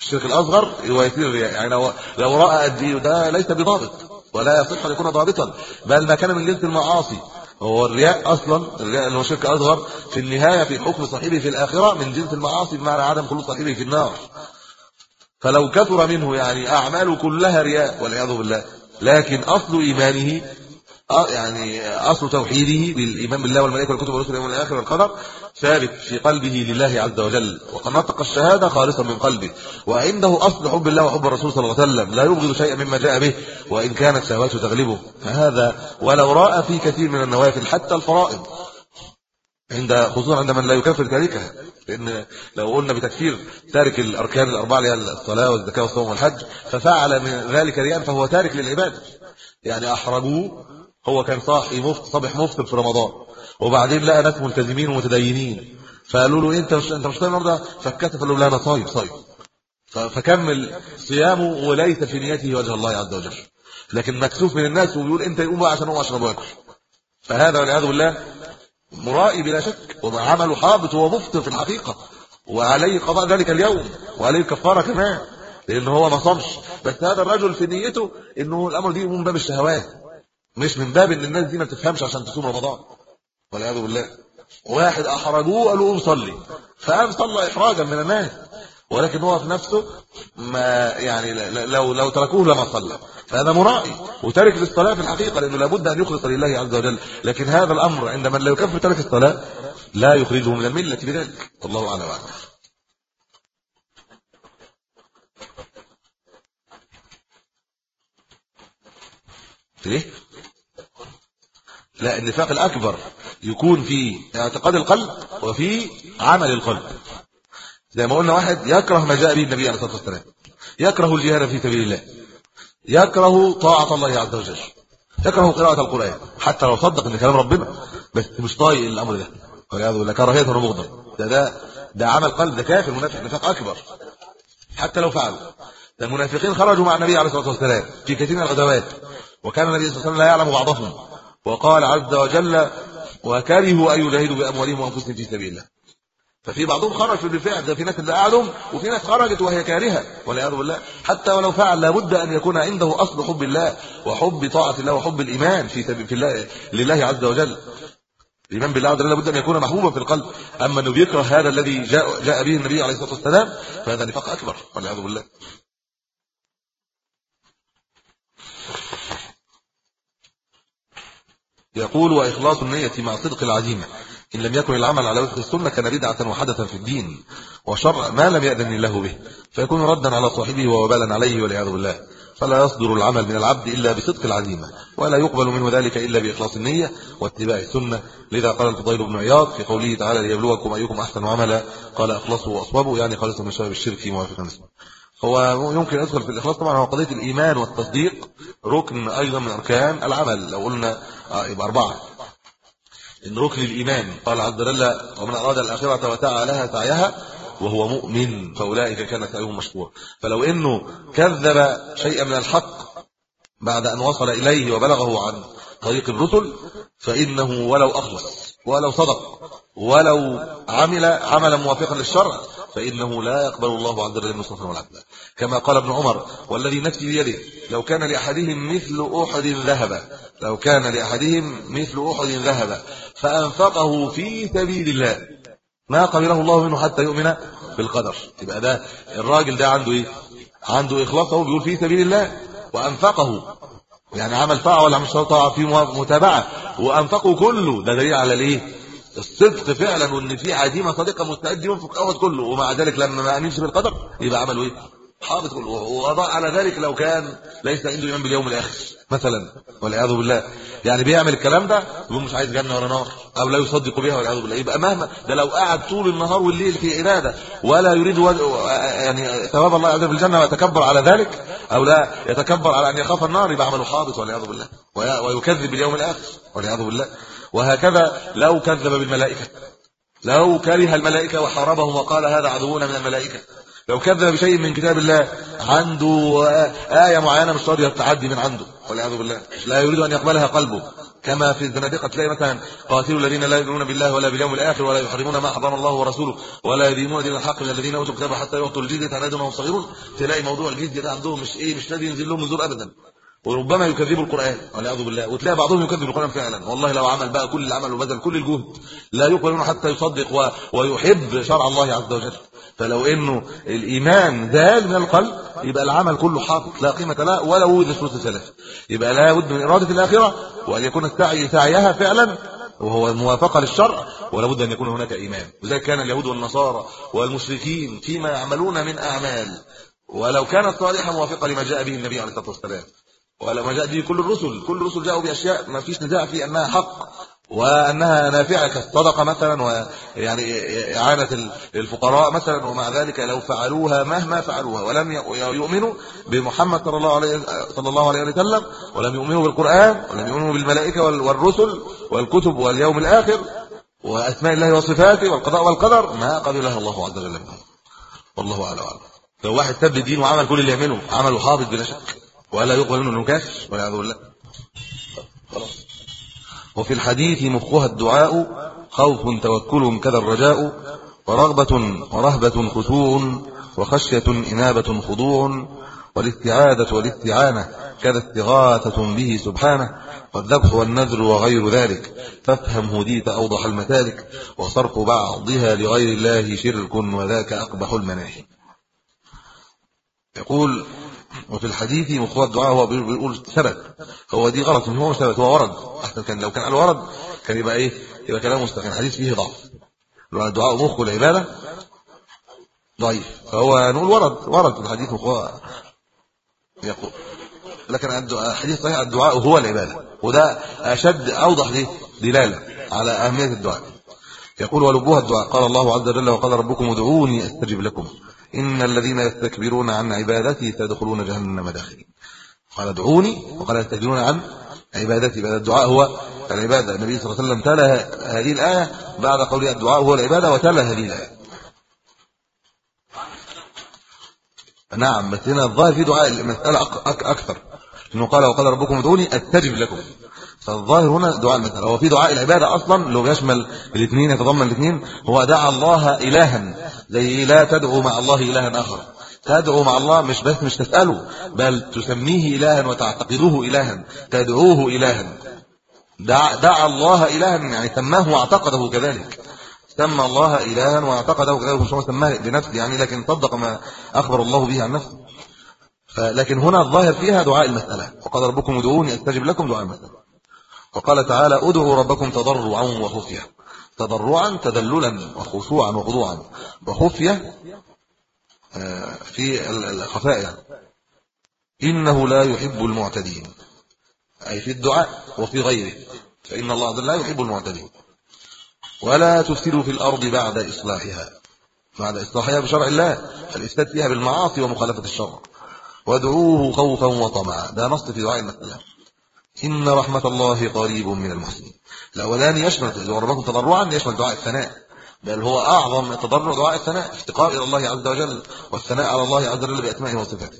S4: الشرك الأصغر هو يسير الرياء. يعني لو لو رأى قد ده ليس بضابط ولا يصح أن يكون ضابطا. بل ما كان من جنس المعاصي. هو الرياء أصلا الرياء اللي هو شرك أصغر في النهاية في حكم صاحبه في الآخرة من جنس المعاصي بمعنى عدم خلود صاحبه في النار. فلو كثر منه يعني أعماله كلها رياء والعياذ بالله. لكن أصل إيمانه يعني أصل توحيده بالإيمان بالله والملائكة والكتب والرسل واليوم الآخر والقدر ثابت في قلبه لله عز وجل. وقد نطق الشهادة خالصا من قلبه. وعنده أصل حب الله وحب الرسول صلى الله عليه وسلم. لا يبغض شيئا مما جاء به. وإن كانت شهواته تغلبه. فهذا ولو رأى في كثير من النوافل حتى الفرائض. عند خصوصا عند من لا يكفر تاركها. لأن لو قلنا بتكفير تارك الأركان الأربعة اللي هي الصلاة والزكاة والصوم والحج ففعل من ذلك رياء فهو تارك للعباده يعني أحرجوه هو كان صاحي مفت صبح مفطر في رمضان. وبعدين لقى ناس ملتزمين ومتدينين. فقالوا له أنت مش أنت مش صايم النهارده؟ فكتف قال له لا أنا صايم صايم فكمل صيامه وليس في نيته وجه الله عز وجل. لكن مكسوف من الناس وبيقول أنت يقوم بقى عشان هو اشرب واكل فهذا والعياذ بالله مرائي بلا شك وعمله حابط وهو مفطر في الحقيقة. وعليه قضاء ذلك اليوم وعليه كفارة كمان. لأن هو ما صامش. بس هذا الرجل في نيته إنه الأمر دي من باب الشهوات. مش من باب إن الناس دي ما تفهمش عشان تصوم رمضان. والعياذ بالله. واحد أحرجوه قالوا قوم صلي. فقام صلى احراجا من الناس. ولكن هو في نفسه ما يعني لو لو تركوه لما صلى. فهذا مرائي وتارك للصلاة في الحقيقة لأنه لابد أن يخلص لله عز وجل. لكن هذا الأمر عند من لا يكفر ترك الصلاة لا يخرجه من الملة بذلك. والله أعلم. ليه لا النفاق الأكبر يكون في اعتقاد القلب وفي عمل القلب. زي ما قلنا واحد يكره ما جاء به النبي عليه الصلاة والسلام. يكره الجهاد في سبيل الله. يكره طاعة الله عز وجل. يكره قراءة القرآن. حتى لو صدق إن كلام ربنا بس مش طايق الأمر ده. والعياذ بالله كراهيه ومغضب ده ده ده عمل قلب ده كافر منافق نفاق أكبر. حتى لو فعل. ده المنافقين خرجوا مع النبي عليه الصلاة والسلام في كثير من الغزوات. وكان النبي صلى الله عليه وسلم لا يعلم بعضهم. وقال عز وجل وكرهوا أن يجاهدوا بأموالهم وأنفسهم في سبيل الله. ففي بعضهم خرج بالفعل ده في ناس اللي قعدوا وفي ناس خرجت وهي كارهة والعياذ بالله. حتى ولو فعل لابد أن يكون عنده أصل حب الله وحب طاعة الله وحب الإيمان في في الله لله عز وجل. الإيمان بالله عز وجل لابد أن يكون محبوبا في القلب. أما أنه بيكره هذا الذي جاء جاء به النبي عليه الصلاة والسلام فهذا نفاق أكبر والعياذ بالله. يقول وإخلاص النية مع صدق العزيمة. إن لم يكن العمل على وفق السنة كان بدعه وحدثا في الدين وشرع ما لم يأذن الله به فيكون ردا على صاحبه ووبالا عليه والعياذ بالله. فلا يصدر العمل من العبد إلا بصدق العزيمة ولا يقبل منه ذلك إلا بإخلاص النية واتباع السنة. لذا قال الفضيل بن عياض في قوله تعالى ليبلوكم أيكم أحسن عملا قال اخلصوا واصوبوا يعني خالصا من شباب الشرك موافقا اسمه هو يمكن يدخل في الإخلاص طبعا هو قضية الإيمان والتصديق ركن أيضا من أركان العمل. لو قلنا آه، يبقى أربعة. إن ركن الإيمان قال عز وجل ومن أراد الآخرة وسعى لها سعيها وهو مؤمن فأولئك كان سعيهم مشكورا. فلو إنه كذب شيئا من الحق بعد أن وصل إليه وبلغه عن طريق الرسل فإنه ولو أخلص ولو صدق ولو عمل عملا موافقا للشرع فإنه لا يقبل الله عز وجل النصرة والعدل كما قال ابن عمر والذي نفسي بيده لو كان لأحدهم مثل أحد ذهبا لو كان لأحدهم مثل أحد ذهبا فأنفقه في سبيل الله. ما قبله الله منه حتى يؤمن بالقدر. يبقى ده الراجل ده عنده إيه؟ عنده إخلاص هو بيقول في سبيل الله وأنفقه. يعني عمل طاعة ولا مش طاعة في متابعة. وأنفقه كله. ده دليل على الإيه؟ الصدق فعلا وإن في عزيمه صادقه مستعد ينفق اول كله ومع ذلك لما ما امنش بالقدر يبقى عمل إيه؟ حاطط كله. وضع على ذلك لو كان ليس عنده ايمان باليوم الآخر مثلا والعياذ بالله. يعني بيعمل الكلام ده يقول مش عايز جنة ولا نار أو لا يصدق بها والعياذ بالله. يبقى مهما ده لو قعد طول النهار والليل في عبادة ولا يريد يعني ثواب الله عز وجل بالجنه ويتكبر على ذلك أو لا يتكبر على أن يخاف النار يبقى عمله حابط والعياذ بالله. ويكذب باليوم الآخر والعياذ بالله. وهكذا لو كذب بالملائكة لو كره الملائكة وحاربهم وقال هذا عدونا من الملائكة لو كذب بشيء من كتاب الله عنده آية معينة مش راضية تعدي من عنده والعياذ بالله لا يريد أن يقبلها قلبه. كما في الزنادقة تلاقي مثلا قاتلوا الذين لا يؤمنون بالله ولا باليوم الآخر ولا يحرمون ما حرم الله ورسوله ولا يدينون دين الحق من الذين أوتوا الكتاب حتى يعطوا الجزية عن يد وهم صغيرون تلاقي موضوع الجزية ده عندهم مش إيه مش نادي ينزل لهم نزول ابدا. وربما يكذبوا القرآن والعياذ بالله. وتلاقي بعضهم يكذب القرآن فعلا. والله لو عمل بقى كل العمل وبذل كل الجهد لا يقبل منه حتى يصدق. ويحب شرع الله عز وجل. فلو إنه الإيمان زال من القلب يبقى العمل كله حاطط لا قيمة له ولا وجود شروط الثلاثه يبقى لا بد من إرادة الآخرة وأن يكون السعي سعيها فعلا وهو موافقة للشرع ولا بد أن يكون هناك إيمان. وذلك كان اليهود والنصارى والمشركين فيما يعملون من أعمال. ولو كانت صالحة موافقة لما جاء به النبي عليه الصلاة والسلام. ولما جاء به كل الرسل كل الرسل جاءوا بأشياء ما فيش نزاع في أنها حق وأنها نافعة كالصدقة مثلا ويعني إعانة الفقراء مثلا ومع ذلك لو فعلوها مهما فعلوها ولم يؤمنوا بمحمد صلى الله عليه صلى الله عليه وسلم ولم يؤمنوا بالقرآن ولم يؤمنوا بالملائكة والرسل والكتب واليوم الآخر وأسماء الله وصفاته والقضاء والقدر ما قبلها الله عز وجل والله أعلم. لو واحد سب الدين وعمل كل اللي يعمله عمله حافظ بلا شك. ولا يقبل منه نكاش ولا بالله خلاص. وفي الحديث مخها الدعاء خوف توكل كذا الرجاء ورغبة ورهبة خشوع وخشية إنابة خضوع والاستعادة والاستعانة كذا استغاثة به سبحانه والذبح والنذر وغير ذلك. فافهم هديت أوضح المسالك وصرف بعضها لغير الله شرك وذاك أقبح المناهي. يقول وفي الحديث مخوى الدعاء هو بيقول ثبت هو دي غلط هو ثبت هو ورد. احسن كان لو كان قال ورد كان يبقى إيه؟ يبقى كلام مستقيم. الحديث فيه ضعف. لو الدعاء مخ العبادة ضعيف. فهو نقول ورد ورد في الحديث مخوى يقول. لكن الحديث صحيح الدعاء هو العبادة. وده أشد أوضح دي دلالة على أهمية الدعاء. يقول ولبوها الدعاء. قال الله عز وجل وقال ربكم ادعوني أستجب لكم. إن الذين يستكبرون عن عبادتي سيدخلون جهنم داخلين قال ادعوني وقال يستكبرون عن عبادتي. بعد الدعاء هو العبادة. النبي صلى الله عليه وسلم تلا هذه الآية بعد قوله الدعاء هو العبادة وتلا هذه الآية. نعم بس هنا الظاهر في دعاء المساله أكثر. إنه قال وقال ربكم ادعوني أستجب لكم. فالظاهر هنا دعاء المساله هو في دعاء العبادة أصلا لو يشمل الاثنين يتضمن الاثنين. هو دعا الله الها زي لا تدعو مع الله الها آخر. تدعو مع الله مش بس مش تسأله بل تسميه الها وتعتقدوه الها. تدعوه الها. دعا, دعا الله الها يعني سماه واعتقده كذلك. سمى الله الها واعتقده كذلك مش هو سماه بنفسه يعني لكن صدق ما أخبر الله به عن نفسه. لكن هنا الظاهر فيها دعاء المسألة. وقال ربكم ادعوني أستجب لكم دعاء المسألة. وقال تعالى ادعوا ربكم تضرعا وخفيا تضرعا تذللا وخشوعا وخضوعا. وخفية آه، في الخفاء يعني إنه لا يحب المعتدين. أي في الدعاء وفي غيره. فإن الله لا يحب المعتدين. ولا تفسدوا في الأرض بعد إصلاحها. بعد إصلاحها بشرع الله. فالافساد فيها بالمعاصي ومخالفة الشرع. وادعوه خوفا وطمعا. ده نص في دعاء المسألة إن رحمة الله قريب من المحسنين. الاولاني يشمل ربكم تضرعا يشمل دعاء الثناء. بل هو أعظم التضرع دعاء الثناء افتقار إلى الله عز وجل والثناء على الله عز وجل بأسمائه وصفاته.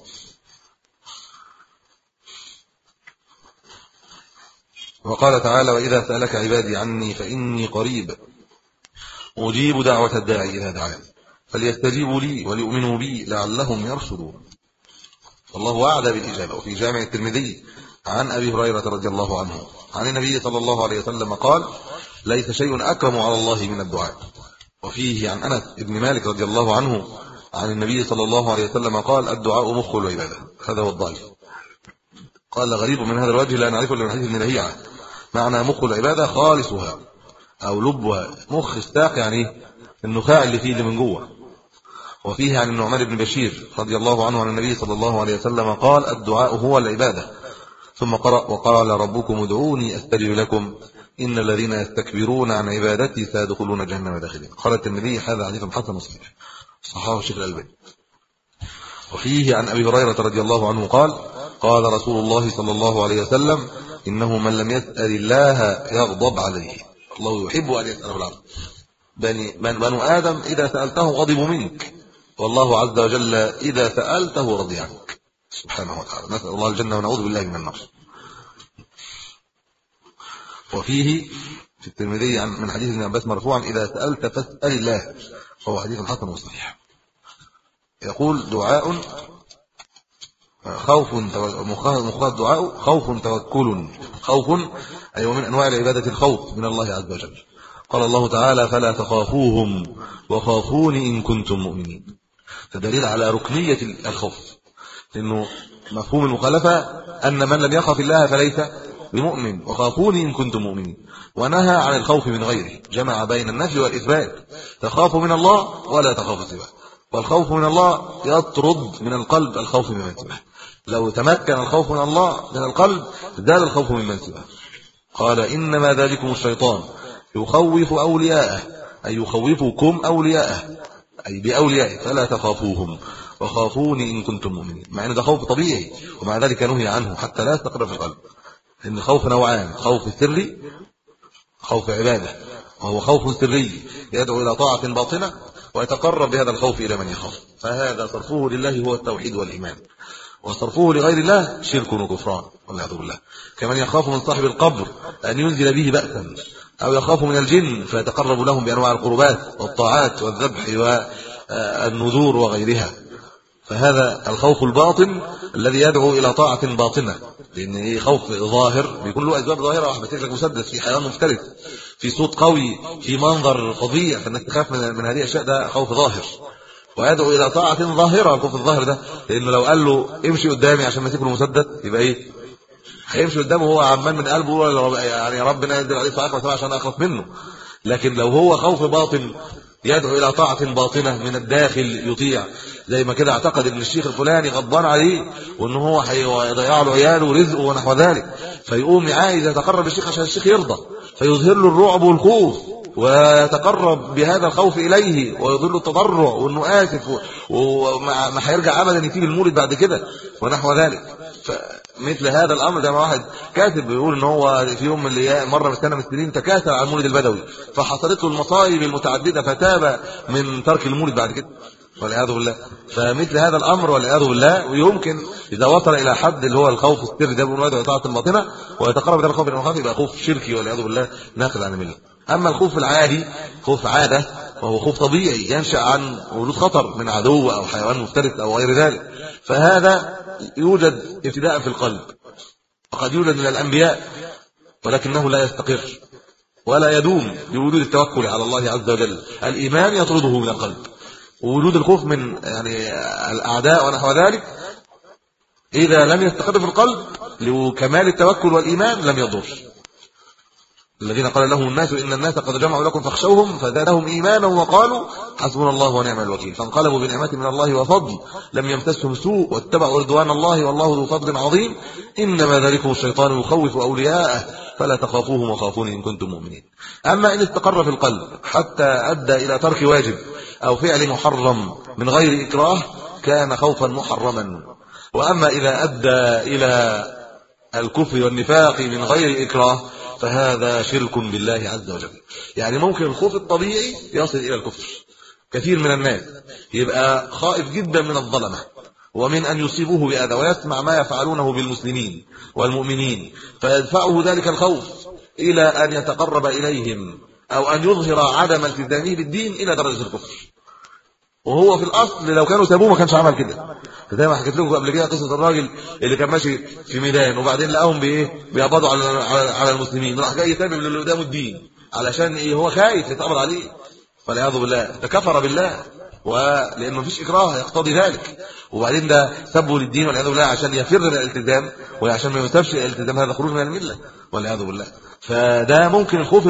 S4: وقال تعالى وإذا سألك عبادي عني فإني قريب. أجيب دعوة الداعي اذا دعاني فليستجيبوا لي وليؤمنوا بي لعلهم يرشدون. الله وعد بالإجابة. وفي جامع الترمذي عن أبي هريرة رضي الله عنه. عن النبي صلى الله عليه وسلم قال ليس شيء أكرم على الله من الدعاء. وفيه عن أنس بن مالك رضي الله عنه عن النبي صلى الله عليه وسلم قال الدعاء مخ العبادة. هذا هو الضعيف قال غريب من هذا الوجه لا نعرفه إلا من حديث ابن لهيعه معنى مخ العبادة خالصها أو لبها. مخ استاق يعني النخاع اللي فيه اللي من جوه. وفيه عن النعمان بن بشير رضي الله عنه عن النبي صلى الله عليه وسلم قال الدعاء هو العبادة. ثم قرأ وقال ربكم ادعوني أستجب لكم. إن الذين يستكبرون عن عبادتي سيدخلون جهنم داخلين. قال الترمذي هذا حديث حسن صحيح. صححه الشيخ الألباني. وفيه عن أبي هريرة رضي الله عنه قال قال رسول الله صلى الله عليه وسلم إنه من لم يسأل الله يغضب عليه. الله يحب أن يسأله العبد بني من بنو آدم إذا سألته غضبوا منك. والله عز وجل إذا سألته رضي عنك. سبحانه وتعالى. نسال الله الجنة ونعوذ بالله من النار. وفيه في الترمذي عن من حديث ابن عباس مرفوعا إذا سألت فاسأل الله. فهو حديث حسن وصحيح. يقول دعاء خوف مخاط دعاء خوف توكل. خوف أي أيوة من أنواع العبادة الخوف من الله عز وجل. قال الله تعالى فلا تخافوهم وخافوني إن كنتم مؤمنين. فدليل على ركنية الخوف. لأنه مفهوم المخالفة أن من لم يخاف الله فليس بمؤمن. وخافوني إن كنتم مؤمنين. ونهى عن الخوف من غيره. جمع بين النفي والإثبات. تخاف من الله ولا تخاف سواه. والخوف من الله يطرد من القلب الخوف ممن سواه. لو تمكن الخوف من الله من القلب زال الخوف ممن سواه. قال إنما ذلكم الشيطان. يخوف أولياءه. أي يخوفكم أولياءه. أي بأوليائه. فلا تخافوهم. وخافوني إن كنتم مؤمنين. مع إن ده خوف طبيعي ومع ذلك نهي عنه حتى لا يستقر في القلب. ان خوف نوعان خوف سري خوف عبادة وهو خوف سري يدعو إلى طاعة باطنة ويتقرب بهذا الخوف إلى من يخاف. فهذا صرفه لله هو التوحيد والإيمان. وصرفه لغير الله شرك وكفران والعياذ بالله. كمن يخاف من صاحب القبر أن ينزل به بأسا أو يخاف من الجن فيتقرب لهم بأنواع القربات والطاعات والذبح والنذور وغيرها. فهذا الخوف الباطن الذي يدعو إلى طاعة باطنة. لأن إيه؟ خوف ظاهر بيكون له اسباب ظاهره واحد لك مسدس في حيوان مفترس في صوت قوي في منظر فظيع فإنك تخاف من من هذه الأشياء ده خوف ظاهر. ويدعو إلى طاعة ظاهرة الخوف الظاهر ده لأنه لو قال له امشي قدامي عشان ماسك له مسدس يبقى إيه؟ هيمشي قدامه وهو عمال من قلبه يعني ربنا يدل عليه صلاه عشان أخاف منه. لكن لو هو خوف باطن يدعو إلى طاعة باطنة من الداخل يطيع. زي ما كده اعتقد إن الشيخ الفلاني غضبان عليه وإن هو هيضيع له عياله ورزقه ونحو ذلك. فيقوم عايز يتقرب للشيخ عشان الشيخ يرضى. فيظهر له الرعب والخوف ويتقرب بهذا الخوف إليه ويظل التضرع وإنه آسف وما هيرجع ابدا يسيب المولد بعد كده ونحو ذلك. فمثل هذا الأمر ده واحد كاتب بيقول إن هو في يوم من الأيام مرة من السنة من السنين تكاثر على المولد البدوي فحصلت له المصايب المتعددة فتاب من ترك المولد بعد كده. والعياذ بالله. فمثل هذا الأمر والعياذ بالله ويمكن إذا وصل إلى حد اللي هو الخوف السري ده بنقول له طاعه الباطنة ويتقرب إلى الخوف المخاف يبقى خوف شركي والعياذ بالله ناقل عن الملة. أما الخوف العادي خوف عادة وهو خوف طبيعي ينشأ عن وجود خطر من عدو أو حيوان مفترس أو غير ذلك. فهذا يوجد ابتداء في القلب. وقد يوجد من الأنبياء ولكنه لا يستقر ولا يدوم بوجود التوكل على الله عز وجل. الإيمان يطرده من القلب. ووجود الخوف من يعني الأعداء ونحو ذلك إذا لم يستقر في القلب لكمال التوكل والإيمان لم يضر. الذين قال لهم الناس إن الناس قد جمعوا لكم فاخشوهم فزادهم إيمانا وقالوا حسبنا الله ونعم الوكيل. فانقلبوا بنعمة من الله وفضل. لم يمسسهم سوء واتبعوا رضوان الله والله ذو فضل عظيم. إنما ذلكم الشيطان يخوف أولياءه. فلا تخافوهم وخافوني إن كنتم مؤمنين. أما إن استقر في القلب حتى أدى إلى ترك واجب أو فعل محرم من غير إكراه كان خوفا محرما. وأما إذا أدى إلى الكفر والنفاق من غير إكراه فهذا شرك بالله عز وجل. يعني ممكن الخوف الطبيعي يصل إلى الكفر. كثير من الناس يبقى خائف جدا من الظلمة ومن أن يصيبوه بأذى ويسمع ما يفعلونه بالمسلمين والمؤمنين فيدفعه ذلك الخوف إلى أن يتقرب إليهم أو أن يظهر عدم التزامه بالدين إلى درجة الكفر. وهو في الأصل لو كانوا سابوه ما كانش عمل كده. زي ما حكيت لكم قبل كده قصة الراجل اللي كان ماشي في ميدان وبعدين لقاهم بإيه؟ بيقبضوا على على المسلمين. راح جاي تابع للي قدامه الدين علشان إيه؟ هو خايف يتقبض عليه. والعياذ بالله ده كفر بالله. ولأنه مفيش إكراه يقتضي ذلك. وبعدين ده سبه للدين والعياذ بالله عشان يفر من الالتزام وعشان ما يسبش الالتزام هذا خروج من الملة. والعياذ بالله. فده ممكن الخوف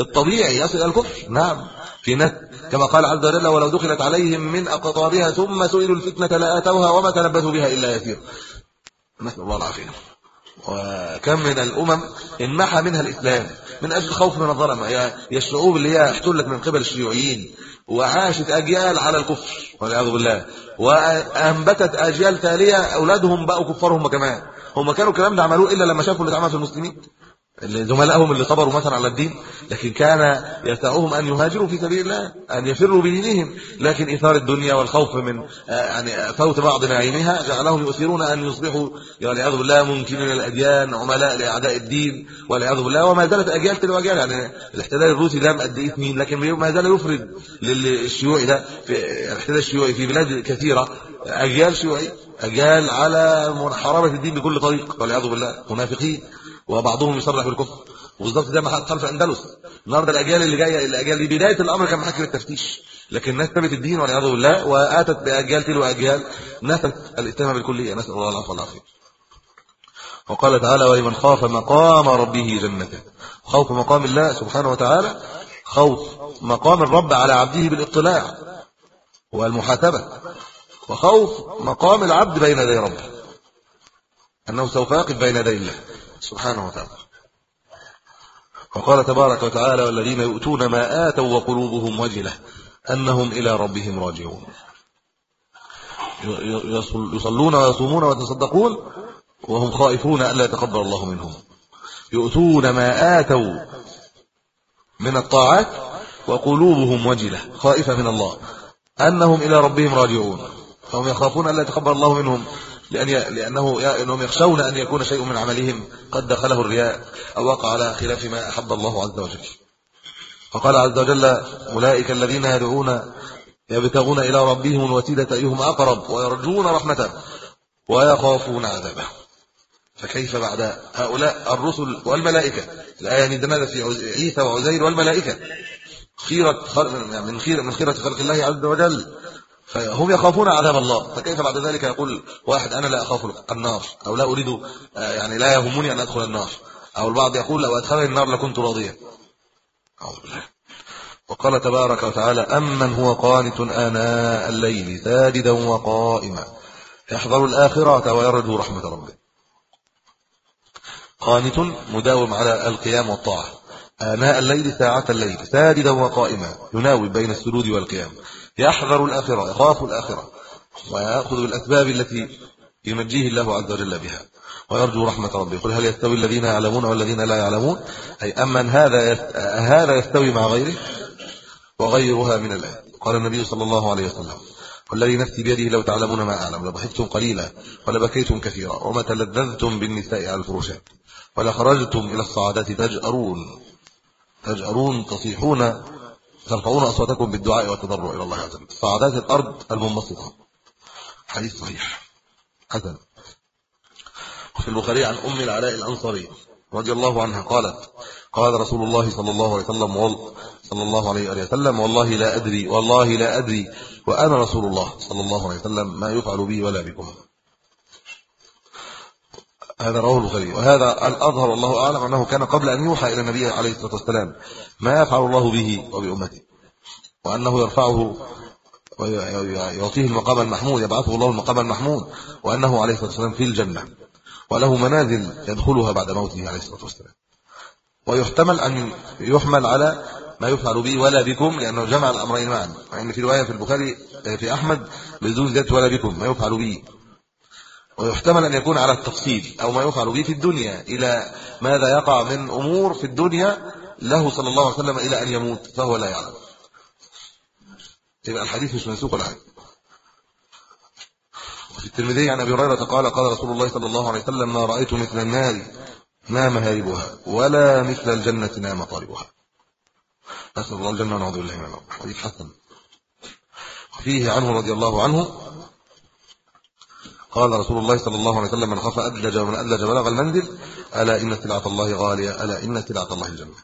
S4: الطبيعي يصل إلى الكفر. نعم. في ناس كما قال عز وجل ولو دخلت عليهم من اقطارها ثم سئلوا الفتنة لاتوها وما تلبثوا بها إلا يسير. نسأل الله العافية. وكم من الأمم انمحى منها الإسلام من أجل الخوف من الظلمة. هي الشعوب اللي هي احتلت من قبل الشيوعيين وعاشت أجيال على الكفر والعياذ بالله. وأنبتت أجيال تالية أولادهم بقوا كفار هم كمان. هم كانوا الكلام ده عملوه إلا لما شافوا اللي اتعمل في المسلمين. زملائهم اللي صبروا مثلا على الدين لكن كان يسعهم أن يهاجروا في سبيل الله أن يفروا بدينهم. لكن إثار الدنيا والخوف من آه، يعني فوت بعض نعيمها جعلهم يؤثرون أن يصبحوا والعياذ بالله ممكنين الأديان عملاء لأعداء الدين والعياذ بالله. وما زالت أجيال تلو أجيال يعني الاحتلال الروسي ده قد إيه سنين لكن ما زال يفرد للشيوعي ده في الاحتلال الشيوعي في بلاد كثيرة. أجيال شيوعي أجيال على حراره الدين بكل طريق والعياذ بالله منافقين. وبعضهم يصرح بالكفر. وبالظبط ده ما حصل في أندلس. النهارده الأجيال اللي جاية الأجيال دي بداية الأمر كان محاكم التفتيش. لكن الناس ثبت الدين والعياذ بالله وآتت بأجيال تلو أجيال. نفت الاتهام بالكلية. نسأل الله العفو والعافية. وقال تعالى ولمن خاف مقام ربه جنته. خوف مقام الله سبحانه وتعالى خوف مقام الرب على عبده بالاطلاع والمحاسبة وخوف مقام العبد بين يدي ربه أنه سوف يقف بين يدي الله. سبحانه وتعالى. وقال تبارك وتعالى والذين يؤتون ما آتوا وقلوبهم وجلة أنهم إلى ربهم راجعون. يصلون ويصومون ويتصدقون وهم خائفون ألا يتقبل الله منهم. يؤتون ما آتوا من الطاعات وقلوبهم وجلة خائفة من الله أنهم إلى ربهم راجعون. فهم يخافون ألا يتقبل الله منهم. لأن. لأنه ي... أنهم يخشون أن يكون شيء من عملهم قد دخله الرياء أو وقع على خلاف ما أحب الله عز وجل. فقال عز وجل أولئك الذين يدعون يبتغون إلى ربهم الوسيلة أيهم أقرب ويرجون رحمته ويخافون عذابه. فكيف بعد هؤلاء الرسل والملائكة؟ الآية ندمنا في عيسى وعزير والملائكة. خيرة من خيرة من خيرة خلق الله عز وجل. فهم يخافون عذاب الله. فكيف بعد ذلك يقول واحد أنا لا أخاف النار أو لا أريد آه، يعني لا يهمني أن أدخل النار. أو البعض يقول لو أدخلني النار لكنت راضيا. أعوذ بالله. وقال تبارك وتعالى أمن هو قانت آناء الليل ساجدا وقائما. يحذر الآخرة ويرجو رحمة ربه. قانت مداوم على القيام والطاعة. آناء الليل ساعة الليل ساجدا وقائما. يناوب بين السجود والقيام. يحذر الآخرة يخاف الآخرة. ويأخذ بالأسباب التي ينجيه الله عز وجل بها. ويرجو رحمة ربه. قل هل يستوي الذين يعلمون والذين لا يعلمون؟ أي أمن هذا هذا يستوي مع غيره؟ وغيرها من الآيات قال النبي صلى الله عليه وسلم والذي نفسي بيده لو تعلمون ما أعلم لضحكتم قليلا ولبكيتم كثيرا وما تلذذتم بالنساء على الفروشات ولخرجتم إلى الصعادات تجأرون تجأرون تصيحون ترفعون أصواتكم بالدعاء والتضرع إلى الله عز وجل. صعدات الأرض المنبسطة. حديث صحيح. حسن. وفي البخاري عن أم العلاء الأنصاري رضي الله عنها قالت قال رسول الله صلى الله عليه وسلم صلى الله عليه وسلم والله لا أدري والله لا أدري وأنا رسول الله صلى الله عليه وسلم ما يفعل بي ولا بكم. هذا رواه البخاري. وهذا الأظهر والله أعلم أنه كان قبل أن يوحى إلى النبي عليه الصلاة والسلام ما يفعل الله به وبأمته وأنه يرفعه ويعطيه المقام المحمود يبعثه الله المقام المحمود وأنه عليه الصلاة والسلام في الجنة وله منازل يدخلها بعد موته عليه الصلاة والسلام. ويحتمل أن يحمل على ما يفعل به ولا بكم لأنه جمع الأمرين معا. يعني في رواية في البخاري في أحمد بدون ذات ولا بكم ما يفعل به. ويحتمل أن يكون على التفصيل أو ما يفعل به في الدنيا إلى ماذا يقع من أمور في الدنيا له صلى الله عليه وسلم إلى أن يموت فهو لا يعلم. يبقى الحديث مش منسوق حاجة وفي الترمذي عن أبي هريرة قال قال رسول الله صلى الله عليه وسلم ما رأيت مثل النار نام هاربها ولا مثل الجنة نام طالبها نسأل الله الجنة ونعوذ بالله من النار. حديث حسن. وفيه عنه رضي الله عنه قال رسول الله صلى الله عليه وسلم من خاف أدلج ومن أدلج بلغ المنزل ألا إن سلعه الله غالية ألا إن سلعه الله الجنة.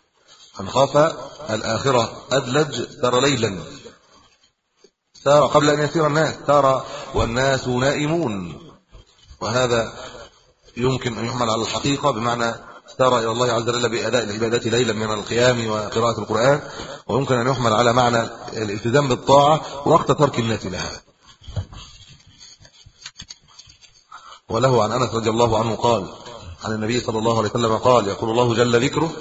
S4: من خاف الآخرة أدلج سر ليلا. سار قبل أن يسير الناس سار والناس نائمون. وهذا يمكن أن يحمل على الحقيقة بمعنى سار إلى الله عز وجل بأداء العبادات ليلا من القيام وقراءة القرآن ويمكن أن يحمل على معنى الالتزام بالطاعة وقت ترك الناس لها. وله عن أنس رضي الله عنه قال عن النبي صلى الله عليه وسلم قال يقول الله جل ذكره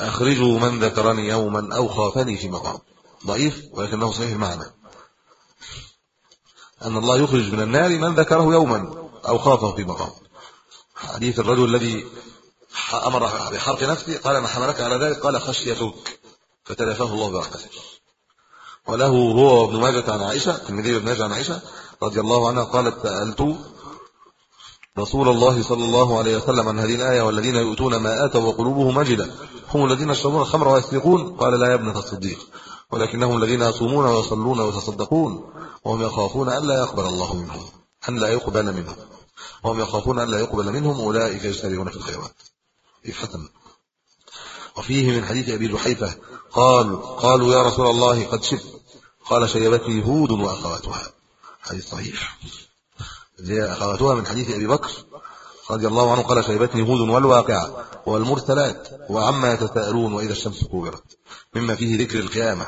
S4: أخرجوا من ذكرني يوما أو خافني في مقام. ضعيف ولكنه صحيح المعنى. أن الله يخرج من النار من ذكره يوما أو خافه في مقام. حديث الرجل الذي أمر بحرق نفسه قال ما حملك على ذلك؟ قال خشيتك. فتلافاه الله برحمته وله هو ابن ماجه عن عائشة الترمذي ابن ماجه عن عائشة رضي الله عنها قالت سألت رسول الله صلى الله عليه وسلم عن هذه الآية والذين يؤتون ما آتوا وقلوبهم مجده هم الذين يشربون الخمر ويسرقون قال لا يا ابنة الصديق. ولكنهم الذين يصومون ويصلون ويتصدقون. وهم يخافون أن لا يقبل الله منهم. أن لا يقبل منهم. وهم يخافون أن لا يقبل منهم. أولئك يجترئون في الخيرات. حسن. وفيه من حديث أبي جحيفه قال قالوا يا رسول الله قد شفت قال شيبتني هود وأخواتها. حديث صحيح. هي اخواتها من حديث أبي بكر رضي الله عنه قال شيبتني هود والواقعة والمرسلات وعما يتساءلون وإذا الشمس كورت. مما فيه ذكر القيامة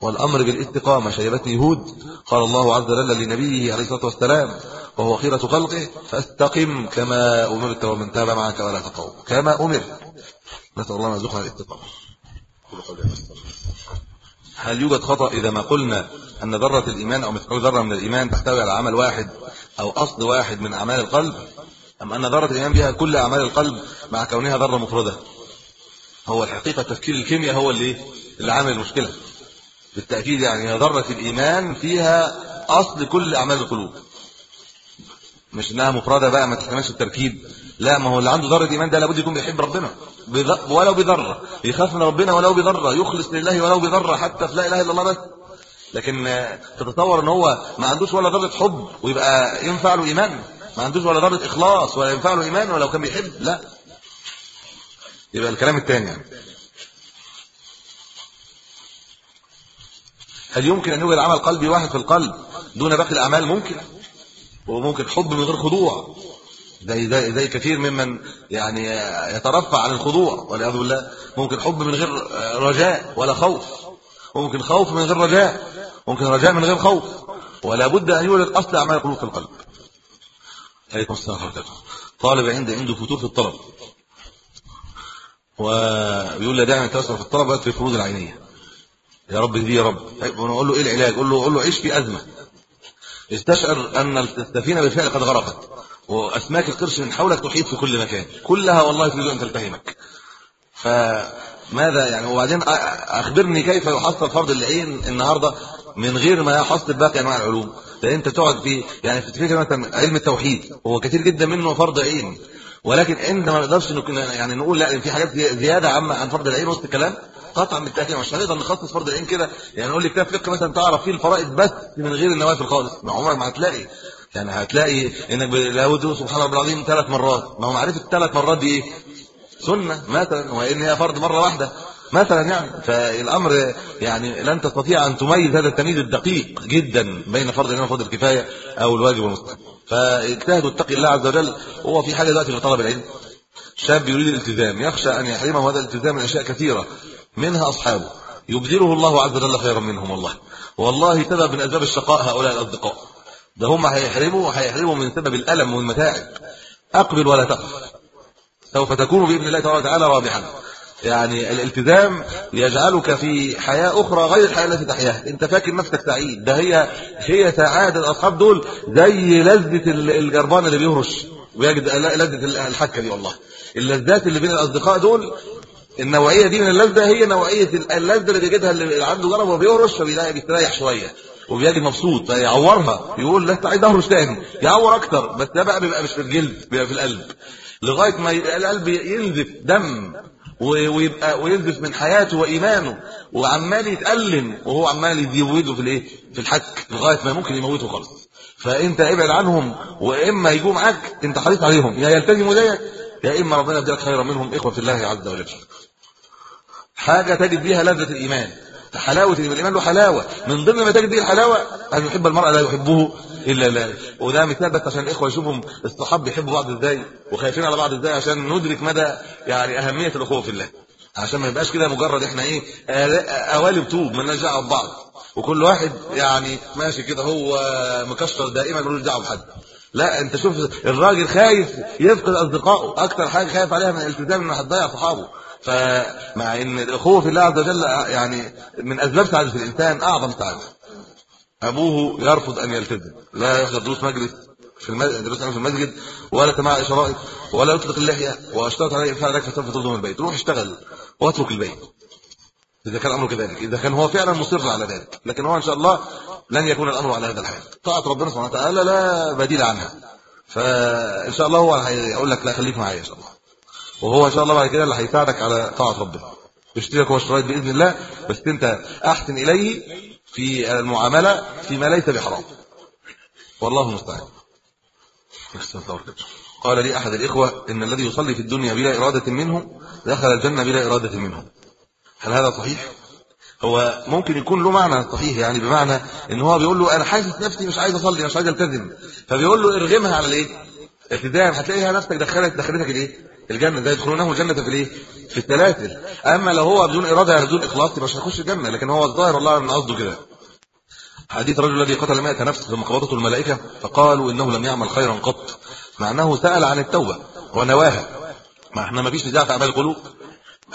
S4: والأمر بالاستقامه شيبتني هود قال الله عز وجل لنبيه عليه الصلاة والسلام وهو خيرة خلقه فاستقم كما أمرت ومن تاب معك ولا تطغوا كما امرت نسأل الله أن يرزقنا الاستقامه هل يوجد خطأ إذا ما قلنا أن ذرة الإيمان أو مثقال ذرة من الإيمان تحتوي على عمل واحد أو أصل واحد من أعمال القلب. أم أن ذرة الإيمان بها كل أعمال القلب مع كونها ذرة مفردة. هو الحقيقة تفكير الكيمياء هو اللي اللي عامل المشكلة. بالتأكيد يعني ذرة الإيمان فيها أصل كل أعمال القلوب. مش إنها مفردة بقى ما تحتملش التركيب. لا ما هو اللي عنده ذرة ايمان ده لابد يكون بيحب ربنا. ولو بذرة. يخاف من ربنا ولو بذرة. يخلص لله ولو بذرة حتى في لا إله إلا الله بس. لكن تتصور إن هو ما عندوش ولا ذره حب ويبقى ينفع له إيمان. ما عندوش ولا ذره إخلاص ولا ينفع له إيمان ولو كان بيحب. لا. يبقى الكلام الثاني يعني. هل يمكن أن يوجد عمل قلبي واحد في القلب دون باقي الأعمال؟ ممكن. وممكن حب من غير خضوع. زي زي كثير ممن يعني يترفع عن الخضوع والعياذ بالله. ممكن حب من غير رجاء ولا خوف. ممكن خوف من غير رجاء. ممكن رجاء من غير خوف. ولا بد أن يولد أصل أعمال القلوب في القلب. عليكم السلام ورحمة الله. طالب عنده عنده فتور في الطلب. وبيقول لي دايما كسر في الطلب وقت الفروض العينية. يا رب دي يا رب. طيب ونقول له إيه العلاج؟ قول له قول له عيش في أزمة. استشعر أن السفينة بالفعل قد غرقت. وأسماك القرش من حولك تحيط في كل مكان. كلها والله تريد أن تلتهمك. فماذا يعني؟ وبعدين أخبرني كيف يحصل فرض العين النهارده؟ من غير ما يحصل باقي أنواع العلوم. لأن أنت تقعد في يعني تفتكر مثلا علم التوحيد هو كتير جدا منه فرض عين. ولكن انت ما نقدرش يعني نقول لا في حاجات زيادة عن عن فرض العين وسط الكلام قطعا بالتاكيد مش هنقدر نخصص فرض العين كده. يعني نقول لك كتاب فقه مثلا تعرف فيه الفرائض بس من غير النوافل خالص. ما عمرك ما هتلاقي. يعني هتلاقي إنك لابد سبحان الله العظيم ثلاث مرات. ما هو معرفة الثلاث مرات دي إيه؟ سنة مثلا وإن هي فرض مرة واحدة. مثلا يعني فالأمر يعني لن تستطيع أن تميز هذا التمييز الدقيق جدا بين فرض العين وفرض الكفاية أو الواجب والمستحب. فاجتهد واتقي الله عز وجل. هو في حاجة دلوقتي في طلب العلم. شاب يريد الالتزام يخشى أن يحرمه هذا الالتزام من أشياء كثيرة. منها أصحابه. يبذله الله عز وجل خيرا منهم والله. والله سبب من أسباب الشقاء هؤلاء الأصدقاء. ده هم هيحرموا وهيحرموا من سبب الألم والمتاعب أقبل ولا تخف سوف تكون بإذن الله تعالى رابحا. يعني الالتزام يجعلك في حياة أخرى غير الحياة التي تحياها. أنت فاكر نفسك سعيد. ده هي هي سعادة الأصحاب دول زي لذة الجربان اللي بيهرش ويجد لذة الحكة دي والله. اللذات اللي بين الأصدقاء دول النوعية دي من اللذة هي نوعية اللذة اللي بيجدها اللي عنده جرب وبيهرش فبيلاقي بيستريح شوية وبيجي مبسوط يعورها. يقول لا عايز أهرش تاني. يعور أكتر بس ده بقى بيبقى مش في الجلد بيبقى في القلب. لغاية ما القلب ينزف دم. ويبقى وينزف من حياته وإيمانه. وعمال يتألم وهو عمال يزوده في الإيه؟ في الحك لغاية ما ممكن يموته خالص. فأنت ابعد عنهم وإما يجوا معاك أنت حريص عليهم. يا يلتزموا زيك يا إما ربنا يديك خيرا منهم إخوة في الله عز وجل. حاجة تجد بيها لذة الإيمان. حلاوة الإيمان له حلاوة. من ضمن تجد به الحلاوة أن يحب المرء لا يحبه إلا الله وده مثال بس عشان الإخوة يشوفوا الصحاب بيحبوا بعض إزاي وخايفين على بعض إزاي عشان ندرك مدى يعني أهمية الأخوة في الله. عشان ما يبقاش كده مجرد إحنا إيه قوالب طوب مالناش دعوة ببعض. وكل واحد يعني ماشي كده هو مكشر دائما ملوش دعوة بحد. لا أنت شوف الراجل خايف يفقد أصدقائه. أكتر حاجة خايف عليها من الالتزام إنه هتضيع صحابه. فمع إن الاخوه في الله عز وجل يعني من أسباب سعادة الإنسان أعظم سعادة. أبوه يرفض أن يلتزم. لا يحضر دروس مجلس في المسجد في المسجد ولا سماع شرائط ولا يطلق اللحية واشترط عليه فعل لك فسوف تظلم البيت. روح اشتغل واترك البيت. إذا كان الأمر كذلك. إذا كان هو فعلا مصر على ذلك. لكن هو إن شاء الله لن يكون الأمر على هذا الحال. طاعة ربنا سبحانه وتعالى لا بديل عنها. فإن شاء الله هو هيقول لك لا خليك معايا إن شاء الله. وهو إن شاء الله بعد كده اللي هيساعدك على طاعة ربنا. هو الشرايط بإذن الله بس أنت أحسن إليه في المعاملة فيما ليس بحرام. والله المستعان. قال لي أحد الإخوة إن الذي يصلي في الدنيا بلا إرادة منه دخل الجنة بلا إرادة منه. هل هذا صحيح؟ هو ممكن يكون له معنى صحيح يعني بمعنى إن هو بيقول له أنا حاسس نفسي مش عايز أصلي مش عايز ألتزم. فبيقول له ارغمها على الإيه؟ التزام هتلاقيها نفسك دخلت دخلتك الإيه؟ الجنة ده يدخلونه الجنه في الإيه؟ في السلاسل أما لو هو بدون إرادة بدون إخلاص مش هيخش الجنة لكن هو الظاهر والله ان قصده كده. حديث الرجل الذي قتل 100 نفس ثم قبضته الملائكة فقالوا إنه لم يعمل خيرا قط. مع أنه سأل عن التوبة ونواها. ما إحنا ما فيش نزاع في أعمال القلوب.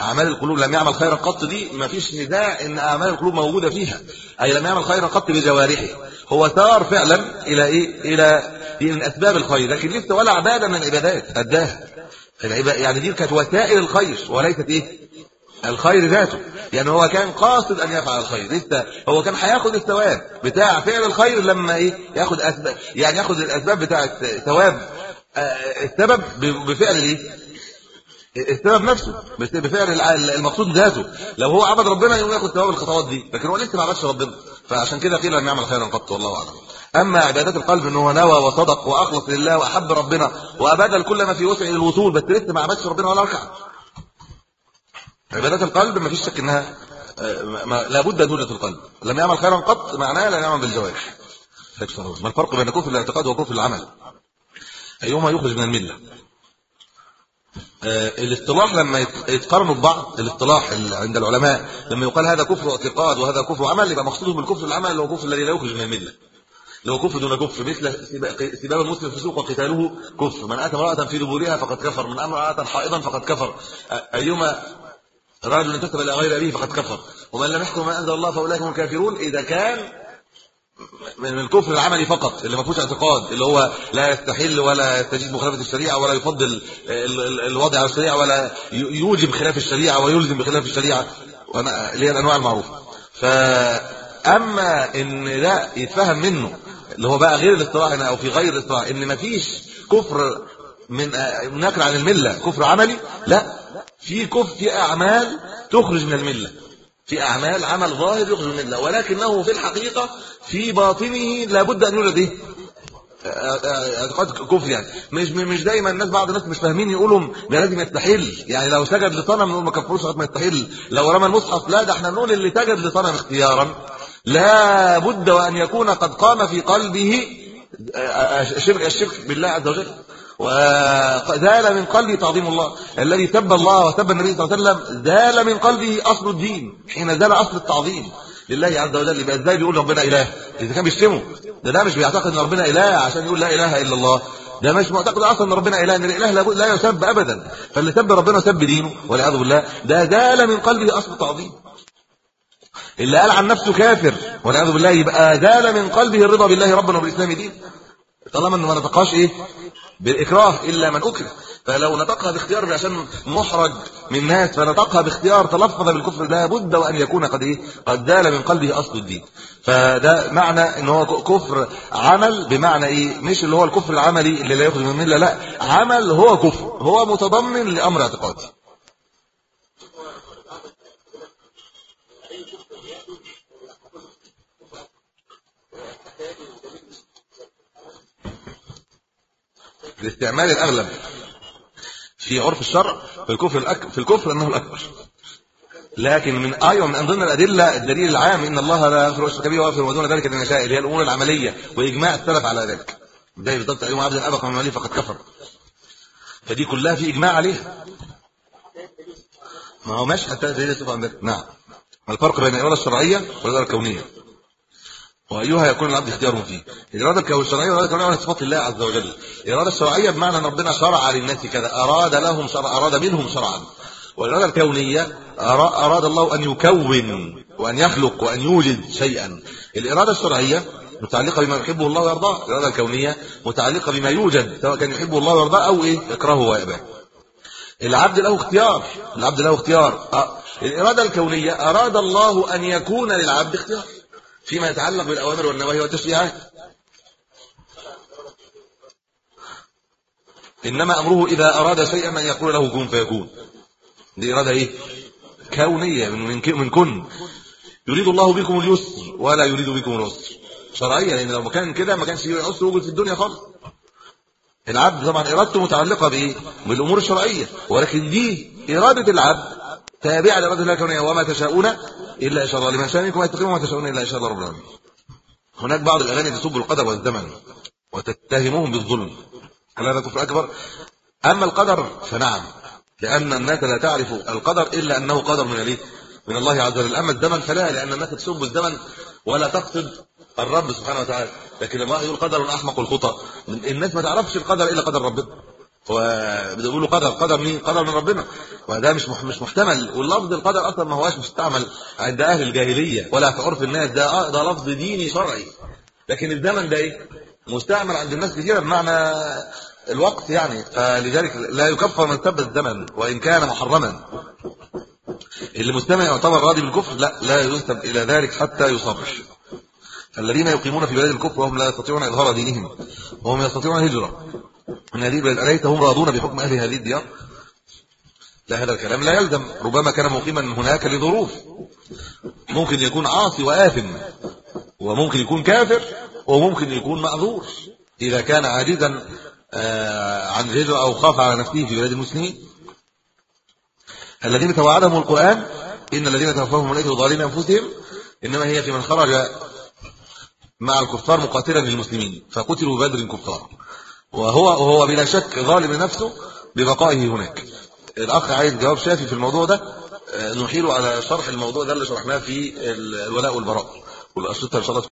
S4: أعمال القلوب لم يعمل خيرا قط دي ما فيش نزاع إن أعمال القلوب موجودة فيها. أي لم يعمل خيرا قط بجوارحه. هو سار فعلا إلى إيه؟ إلى من أسباب الخير لكن لسه ولا عبادة من العبادات اداها يعني دي كانت وسائل الخير وليست إيه؟ الخير ذاته. يعني هو كان قاصد أن يفعل الخير. لسه هو كان هياخد الثواب بتاع فعل الخير لما إيه؟ ياخد أسباب. يعني ياخد الأسباب بتاعه ثواب السبب بفعل الايه السبب نفسه. بفعل المقصود ذاته. لو هو عبد ربنا يقوم ياخد ثواب الخطوات دي. لكن هو لسه ما عبدش ربنا. فعشان كده قيل أن يعمل خيرا قط والله أعلم. أما عبادات القلب ان هو نوى وصدق وأخلص لله وأحب ربنا وابذل كل ما في وسعه للوصول بس لسه ما عبدش ربنا ولا ركعة. عبادات القلب ما فيش شك إنها لابد ان توجد القلب. لم يعمل خيرا قط معناه لا يعمل بالجوارح. ما الفرق بين كفر الاعتقاد وكفر العمل؟ أيهما يخرج من الملة؟ آه الاصطلاح لما يتقارنوا ببعض الاصطلاح عند العلماء لما يقال هذا كفر اعتقاد وهذا كفر عمل يبقى مقصوده بالكفر العمل اللي هو كفر الذي لا يخرج من الملة. لو كفر دون كفر مثل سباب المسلم فسوق وقتاله كفر. من آتى امرأة في دبورها فقد كفر من أمر امراه حائضا فقد كفر. أيما رجل انتسب إلى غير أبيه فقد كفر. ومن لم يحكم ما أنزل الله فأولئك هم الكافرون إذا كان من الكفر العملي فقط اللي ما فيهوش اعتقاد اللي هو لا يستحل ولا يستجيب مخالفة الشريعة ولا يفضل الوضع على الشريعة ولا يوجب خلاف الشريعة ويلزم بخلاف الشريعة. اللي هي الأنواع المعروفة. فأما إن ده يتفهم منه اللي هو بقى غير الاصطلاح أو في غير الاصطلاح إن ما فيش كفر من نقل عن الملة كفر عملي لا. في كفر في أعمال تخرج من الملة. في أعمال عمل ظاهر يخرج من الملة. ولكنه في الحقيقة في باطنه لابد أن يوجد إيه اعتقاد كفر يعني. مش مش دايما الناس بعض الناس مش فاهمين يقولوا ده لازم يستحل. يعني لو سجد لصنم نقول ما كفروش ما يستحل. لو رمى المصحف لا ده إحنا نقول اللي سجد لصنم اختيارا. لا بد وأن يكون قد قام في قلبه الشرك بالله عز وجل. وزال من قلبه تعظيم الله. الذي سب الله وسب النبي صلى الله عليه وسلم زال من قلبه أصل الدين. حين زال أصل التعظيم لله عز وجل. يبقى إزاي بيقول ربنا إله؟ إذا كان بيشتمه. ده ده مش بيعتقد إن ربنا إله عشان يقول لا إله إلا الله. ده مش معتقد أصلا إن ربنا إله إن الإله لا, لا يسب ابدا. فاللي سب ربنا سب دينه والعياذ بالله. ده زال من قلبه أصل التعظيم. اللي قال عن نفسه كافر والعياذ بالله يبقى زال من قلبه الرضا بالله ربنا وبالإسلام دين. طالما إنه ما نطقهاش إيه؟ بالإكراه إلا من أكره. فلو نطقها باختيار عشان محرج من ناس فنطقها باختيار تلفظ بالكفر لا بد وأن يكون قد إيه؟ قد زال من قلبه أصل الدين. فده معنى إن هو كفر عمل بمعنى إيه؟ مش اللي هو الكفر العملي اللي لا يخرج من الملة لا عمل هو كفر هو متضمن لأمر اعتقادي الاستعمال الأغلب في عرف الشرع في الكفر الأك... في الكفر أنه الأكبر. لكن من أيوه من ضمن الأدلة الدليل العام إن الله لا يغفر الشرك به ويغفر دون ذلك لمن يشاء اللي هي الأمور العملية وإجماع السلف على ذلك. زي بالضبط ايما عبد ابق من مالي فقد كفر. فدي كلها في إجماع عليها. ما هو ماشي حتى زي عندك نعم. الفرق بين الاراده الشرعية والاراده الكونية؟ وأيها يكون العبد اختياره فيه. الاراده الشرعيه والاراده الكونيه صفات الله عز وجل. الاراده الشرعيه بمعنى أن ربنا شرع للناس كذا. أراد لهم شرع أراد منهم شرعا. والاراده الكونية أراد الله أن يكون وأن يخلق وأن يوجد شيئا. الإرادة الشرعية متعلقة بما يحبه الله ويرضاه. الاراده الكونية متعلقة بما يوجد سواء كان يحبه الله ويرضاه أو إيه؟ يكرهه ويأباه العبد له اختيار. العبد له اختيار. الإرادة الكونية أراد الله أن يكون للعبد اختيار. فيما يتعلق بالأوامر والنواهي والتشريعات إنما أمره إذا أراد شيئا أن يقول له كن فيكون. دي إرادة إيه؟ كونية من من كن. يريد الله بكم اليسر ولا يريد بكم العسر. شرعيا لأن لو كان كده ما كانش عسر وجود في الدنيا خالص. العبد طبعا إرادته متعلقة بإيه؟ بالأمور الشرعية. ولكن دي إرادة العبد. تابعة الله الكونيه وما تشاءون إلا إن شاء الله. لمن شاء منكم يتقون وما تشاءون إلا إن شاء الله رب العالمين. هناك بعض الأغاني تسب القدر والزمن وتتهمهم بالظلم. هل هذا كفر أكبر؟ أما القدر فنعم لأن الناس لا تعرف القدر إلا أنه قدر من الايه من الله عز وجل. أما الزمن فلا لأن الناس تسب الزمن ولا تقصد الرب سبحانه وتعالى. لكن لما يقول قدر أحمق الخطا الناس ما تعرفش القدر إلا قدر ربنا وبيقولوا قدر قدر مين؟ قدر من ربنا. وده مش مش محتمل. واللفظ القدر أصلا ما هواش مستعمل عند أهل الجاهلية. ولا في عرف الناس. ده ده لفظ ديني شرعي. لكن الزمن ده إيه مستعمل عند الناس كثيرا بمعنى الوقت يعني. فلذلك لا يكفر من سب الزمن وإن كان محرما. اللي مستمع يعتبر راضي بالكفر لا لا ينسب إلى ذلك حتى يصبر الذين يقيمون في بلاد الكفر وهم لا يستطيعون إظهار دينهم. وهم يستطيعون الهجرة. إن هذه البلاد اليس هم راضون بحكم أهل هذه الديار؟ لا هذا الكلام لا يلزم. ربما كان مقيما هناك لظروف. ممكن يكون عاصي وآثم وممكن يكون كافر وممكن يكون معذور. إذا كان عاجزا آه، عن الهجره أو خاف على نفسه في بلاد المسلمين. الذين توعدهم القرآن إن الذين توفاهم الملائكة ظالمين أنفسهم إنما هي في من خرج مع الكفار مقاتلا للمسلمين فقتلوا بدر كفار وهو وهو بلا شك ظالم لنفسه ببقائه هناك. الأخ عايز جواب شافي في الموضوع ده. آه، نحيل على شرح الموضوع ده اللي شرحناه في الولاء والبراء. والأشرطة إن شاء الله